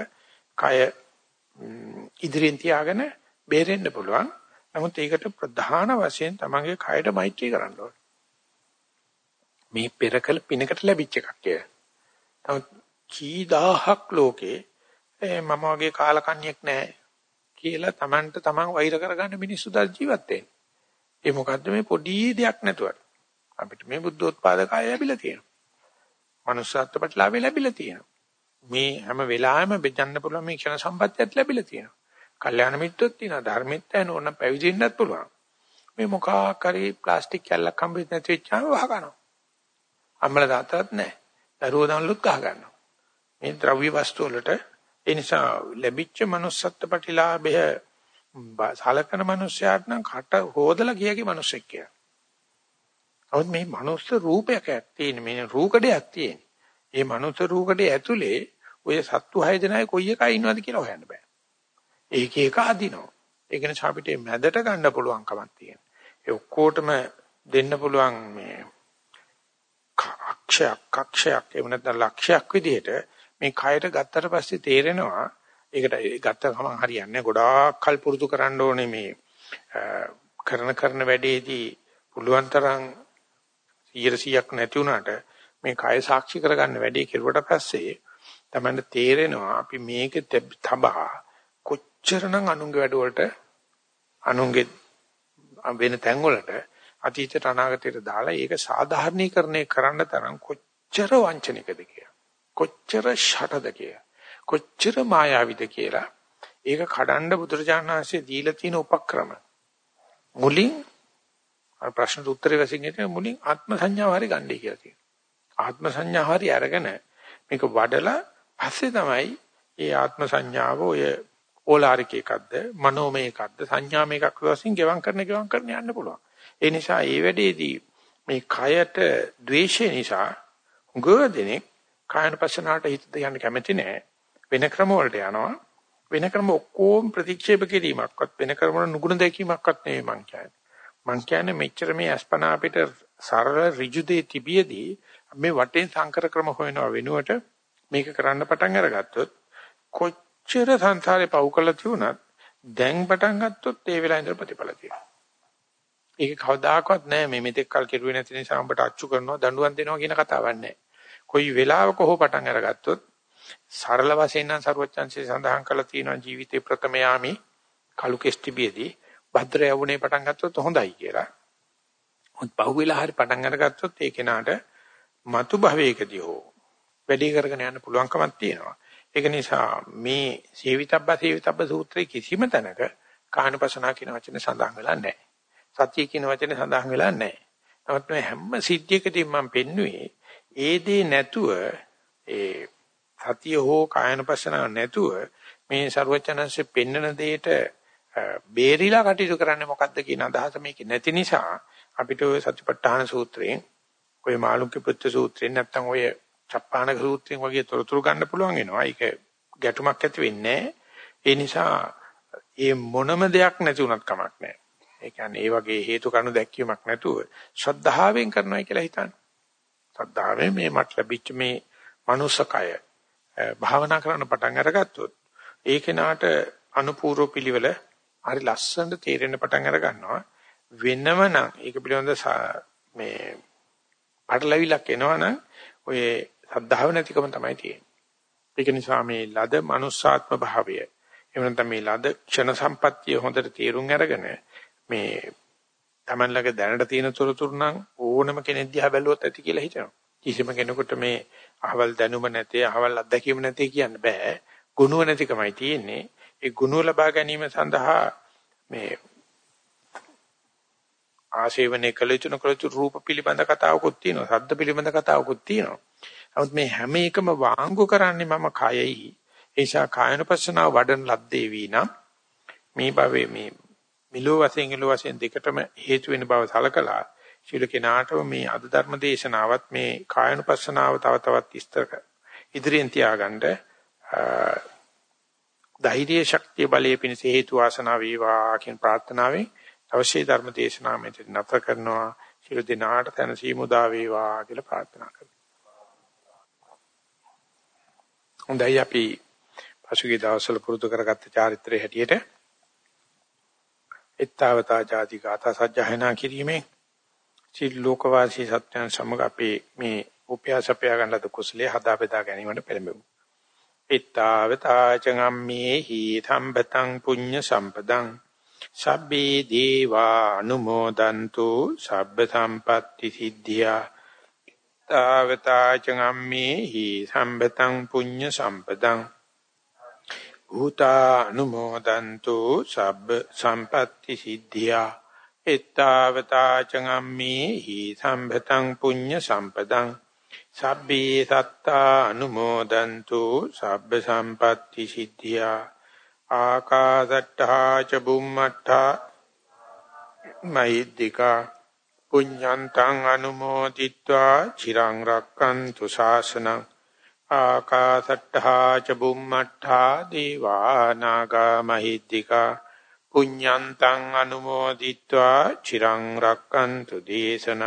කය ඉදිරියෙන් තියාගෙන බේරෙන්න පුළුවන්. නමුත් ඒකට ප්‍රධාන වශයෙන් තමන්ගේ කයට මෛත්‍රී කරන්න ඕනේ. මේ පෙරකල පිනකට ලැබිච්ච එකක් කිය. නමුත් කී දහහක් ලෝකේ මම වගේ කාලකන්ණියෙක් නැහැ කියලා තමන්ට තමන් වෛර කරගන්න මිනිස්සු දා ජීවත් වෙන්නේ. ඒ මොකද්ද මේ පොඩි දෙයක් නැතුවට. අපිට මේ බුද්ධෝත්පාද කාය ලැබිලා තියෙනවා. manussත්ව ප්‍රතිලාභය ලැබිලා තියෙනවා. මේ හැම වෙලාවෙම බෙදන්න පුළුවන් මේ ක්ෂණ සම්පත්තියත් ලැබිලා තියෙනවා. කල්යාණ මිත්‍රොත් තියෙනවා ධර්මෙත් තියෙන ඕන පැවිදෙන්නත් පුළුවන්. මේ මොකක් හරි ප්ලාස්ටික් කැල්ලක් හම්බෙත් නැති වෙච්චාම වහ ගන්නවා. අම්මල තාත්තත් නැහැ. දරුවෝ දන්ලුත් ගහ ගන්නවා. මේ ද්‍රව්‍ය වස්තු වලට ඒ නිසා ලැබිච්ච manussත්ව ප්‍රතිලාභය සලකන මිනිස්යාට නම් කට හොදලා කියකි මිනිස්සෙක් කියලා. නමුත් මේ මනුස්ස රූපයක් තියෙන මේ රූකඩයක් තියෙන. මේ මනුස්ස රූකඩේ ඇතුලේ ඔය සත්තු හය දෙනායි කොයි එකයි ඉන්නවද කියලා හොයන්න බෑ. ඒක එක අදිනවා. ඒක නිසා අපිට මැදට ගන්න පුළුවන් කමක් තියෙනවා. ඒ ඔක්කොටම දෙන්න පුළුවන් මේ අංශයක්, කක්ෂයක්, එහෙම නැත්නම් ලක්ෂයක් විදිහට මේ කයට ගත්තට පස්සේ තේරෙනවා ඒකට ගත්ත ගමන් හරියන්නේ ගොඩාක් කල් පුරුදු කරන්න ඕනේ මේ කරන කරන වැඩේදී පුළුවන් තරම් 100ක් නැති වුණාට මේ කය සාක්ෂි කරගන්න වැඩේ කෙරුවට පස්සේ තමයි තේරෙනවා අපි මේක තබා කොච්චරනම් අනුන්ගේ වැඩවලට අනුන්ගේ වෙන තැන් වලට අතීතයට අනාගතයට දාලා ඒක සාධාරණීකරණය කරන්න තරම් කොච්චර වංචනිකද කියලා. කොච්චර ෂටද කියලා කොච්චර මායාවිද කියලා ඒක කඩන්න බුදුරජාණන් වහන්සේ දීලා තියෙන උපක්‍රම මුලින් ප්‍රශ්නට උත්තරේ වශයෙන් හිටියේ මුලින් ආත්ම සංඥාව හරි ගන්නයි කියලා තියෙනවා. ආත්ම සංඥාව හරි අරගෙන මේක වඩලා පස්සේ තමයි ඒ ආත්ම සංඥාව ඔය ඕලාරික එකක්ද මනෝමය එකක්ද සංඥාමය එකක් වශයෙන් ගෙවම් කරන ගෙවම් කරන යන්න පුළුවන්. ඒ නිසා මේ වැඩේදී මේ කයට ද්වේෂය නිසා හුඟ දෙනෙක් කායන පස්සනාවට හිත යන්න කැමති නෑ. වෙන ක්‍රම වලට යනවා. වෙන ක්‍රම ඔක්කොම ප්‍රතික්ෂේප කිරීමක්වත් වෙන ක්‍රම වල නුගුණ දැකීමක්වත් නෙවෙයි මං කියන්නේ. මං කියන්නේ මෙච්චර මේ අස්පනා අපිට සරල ඍජු දෙය තිබියදී මේ වටෙන් සංකර ක්‍රම හොයනවා වෙනුවට මේක කරන්න පටන් අරගත්තොත් කොච්චර සංසාරේ පව් කළා තියුණත් දැන් පටන් ගත්තොත් ඒ වෙලාවේ ඉඳලා ප්‍රතිඵල තියෙනවා. ඒක කවදාකවත් නෑ මේ මෙතෙක් කල් කෙරුවේ නැති නිසා උඹට අච්චු කරනවා දඬුවම් දෙනවා කියන කතාවක් නෑ. කොයි වෙලාවක හෝ පටන් අරගත්තොත් සරල වශයෙන් නම් සරුවච්චන්සේ සඳහන් කළා තියෙනවා ජීවිතේ ප්‍රථම යාමේ කලු කෙස්ටිබියේදී භද්‍ර යවුනේ පටන් ගත්තොත් හොඳයි කියලා. මොකද පහුවෙලා හරි පටන් අරගත්තොත් ඒ කෙනාට මතු භවයකදී හෝ වැඩි කරගෙන යන්න පුළුවන්කමක් තියෙනවා. ඒක නිසා මේ සේවිතබ්බ සේවිතබ්බ සූත්‍රයේ කිසිම තැනක කායනපසනා කියන වචනේ සඳහන් වෙලා නැහැ. සත්‍ය කියන වචනේ සඳහන් වෙලා නැහැ. නමුත් මේ හැම සිද්ධියකදීම මම පෙන්නුවේ ඒ දේ නැතුව ඒ සතිය හෝ කායනපසනාව නැතුව මේ ਸਰවචනංශෙ පෙන්නන දෙයට බේරිලා කටයුතු කරන්නේ මොකද්ද කියන අදහස මේක නැති නිසා අපිට ඔය සතිපට්ඨාන සූත්‍රයෙන් ඔය මාළුක්‍ය පුත්‍ර සූත්‍රයෙන් නැත්තම් ඔය චප්පාණක සූත්‍රයෙන් වගේ තොරතුරු ගන්න පුළුවන් වෙනවා. ඒක ගැටුමක් ඇති වෙන්නේ ඒ නිසා ඒ මොනම දෙයක් නැති වුණත් කමක් නැහැ. ඒ කියන්නේ ඒ වගේ හේතු කණු දැක්වීමක් නැතුව ශ්‍රද්ධාවෙන් කරනවා කියලා හිතන්න. ශ්‍රද්ධාවෙන් මේ මට ලැබිච්ච මේ මනුස්සකය භාවනා කරන්න පටන් අරගත්තොත් ඒ කෙනාට අනුපූර්ව පිළිවෙල හරි ලස්සනට තේරෙන්න පටන් අර ගන්නවා වෙනම නම් ඒක පිළිබඳ මේ පටලවිලක් එනවනම් ඔය සද්ධාව නැතිකම තමයි තියෙන්නේ. ඒක නිසා මේ ලද මනුස්සාත්ම භාවය එහෙම නැත්නම් මේ ලද ක්ෂණ සම්පත්තිය හොඳට තේරුම් අරගෙන මේ Taman ළඟ දැනට තියෙන තොරතුරු නම් ඕනම කෙනෙක් දිහා බැලුවොත් ඇති කියලා හිතනවා. කිසිම කෙනෙකුට මේ අහවල් දැනුම නැතේ අහවල් අත්දැකීම නැතේ කියන්න බෑ. ගුණුව නැතිකමයි තියෙන්නේ. ඒ ගුණුව ලබා ගැනීම සඳහා මේ ආශේවනේ කළ යුතු නොකළ යුතු රූප පිළිබඳ කතාවකුත් තියෙනවා. ශබ්ද පිළිබඳ කතාවකුත් තියෙනවා. නමුත් මේ හැම එකම වාංගු කරන්නේ මම කයයි. ඒ නිසා කායනපස්සනාව වඩන ලද්දේ වීනම් මේ භවයේ මේ මිලෝ වශයෙන් ඉලෝ වශයෙන් දෙකටම හේතු වෙන බව සලකලා ශීල කෙනාටම මේ අද ධර්ම දේශනාවත් මේ කායනුපස්සනාව තව තවත් විස්තර ඉදිරියෙන් තියාගන්න ධෛර්ය ශක්තිය බලයේ පිණිස හේතු වාසනා වේවා කියන ප්‍රාර්ථනාවෙන් අවශ්‍ය ධර්ම දේශනාව මෙතන නැතර කරනවා ශිරු දිනාට තනසීමු දා වේවා කියලා ප්‍රාර්ථනා කරනවා. හොඳයි අපි පසුගිය දවස්වල පුරුදු කරගත්ත චාරිත්‍රයේ හැටියට එත්තවතා ජාති ගාථා සජ්ජහනා කිරීමෙන් සිල් ලෝකවාසී සත්‍යයන් සමග අපේ මේ උපයාසපය ගන්නලද කුසලයේ හදා බෙදා ගැනීමට පෙළඹෙමු. ittavataචංගම්මේ හි සම්පතං පුඤ්ඤ සම්පදං සබ්බේ දේවා අනුමෝදන්තු සබ්බ සම්පatti සිද්ධියා ittavataචංගම්මේ හි සම්පතං පුඤ්ඤ සම්පදං භූතානුමෝදන්තු සබ්බ සම්පatti සිද්ධියා එත්තාවතා චංගම්මේ හි සම්භතං පුඤ්ඤ සම්පදං සබ්බේ සත්තා අනුමෝදන්තු සබ්බ සම්පatti සිද්ධියා ආකාසට්ඨා ච බුම්මට්ඨා මෛද්దికා පුඤ්ඤන්තං අනුමෝදිත්වා චිරං රක්칸තු ශාසනං ආකාසට්ඨා ච බුම්මට්ඨා දේවා නාග මහිද්దికා පුඤ්ඤන්තං අනුමෝදිත්වා චිරං රක්칸තු දේශන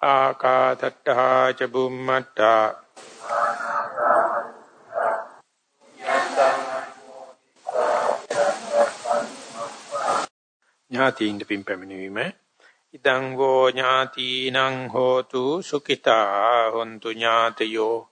ආකාසට්ඨා ච බුම්මට්ඨා ඥාතියින් දෙපින් පැමිණීම. ඉදං වෝ ඥාතිනං හෝතු සුඛිතා හොන්තු ඥාතයෝ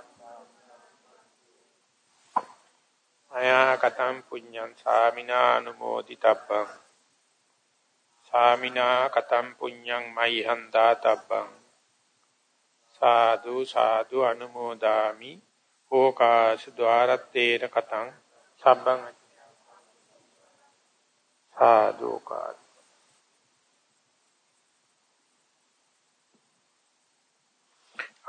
අයා කතම් පුඤ්ඤං සාමිනානුමෝදිතබ්බං සාමිනා කතම් පුඤ්ඤං මයි හන්දාතබ්බං සාදු සාදු අනුමෝදාමි ඕකාශ ద్వාරත්තේන කතං සම්බං සාදුකාර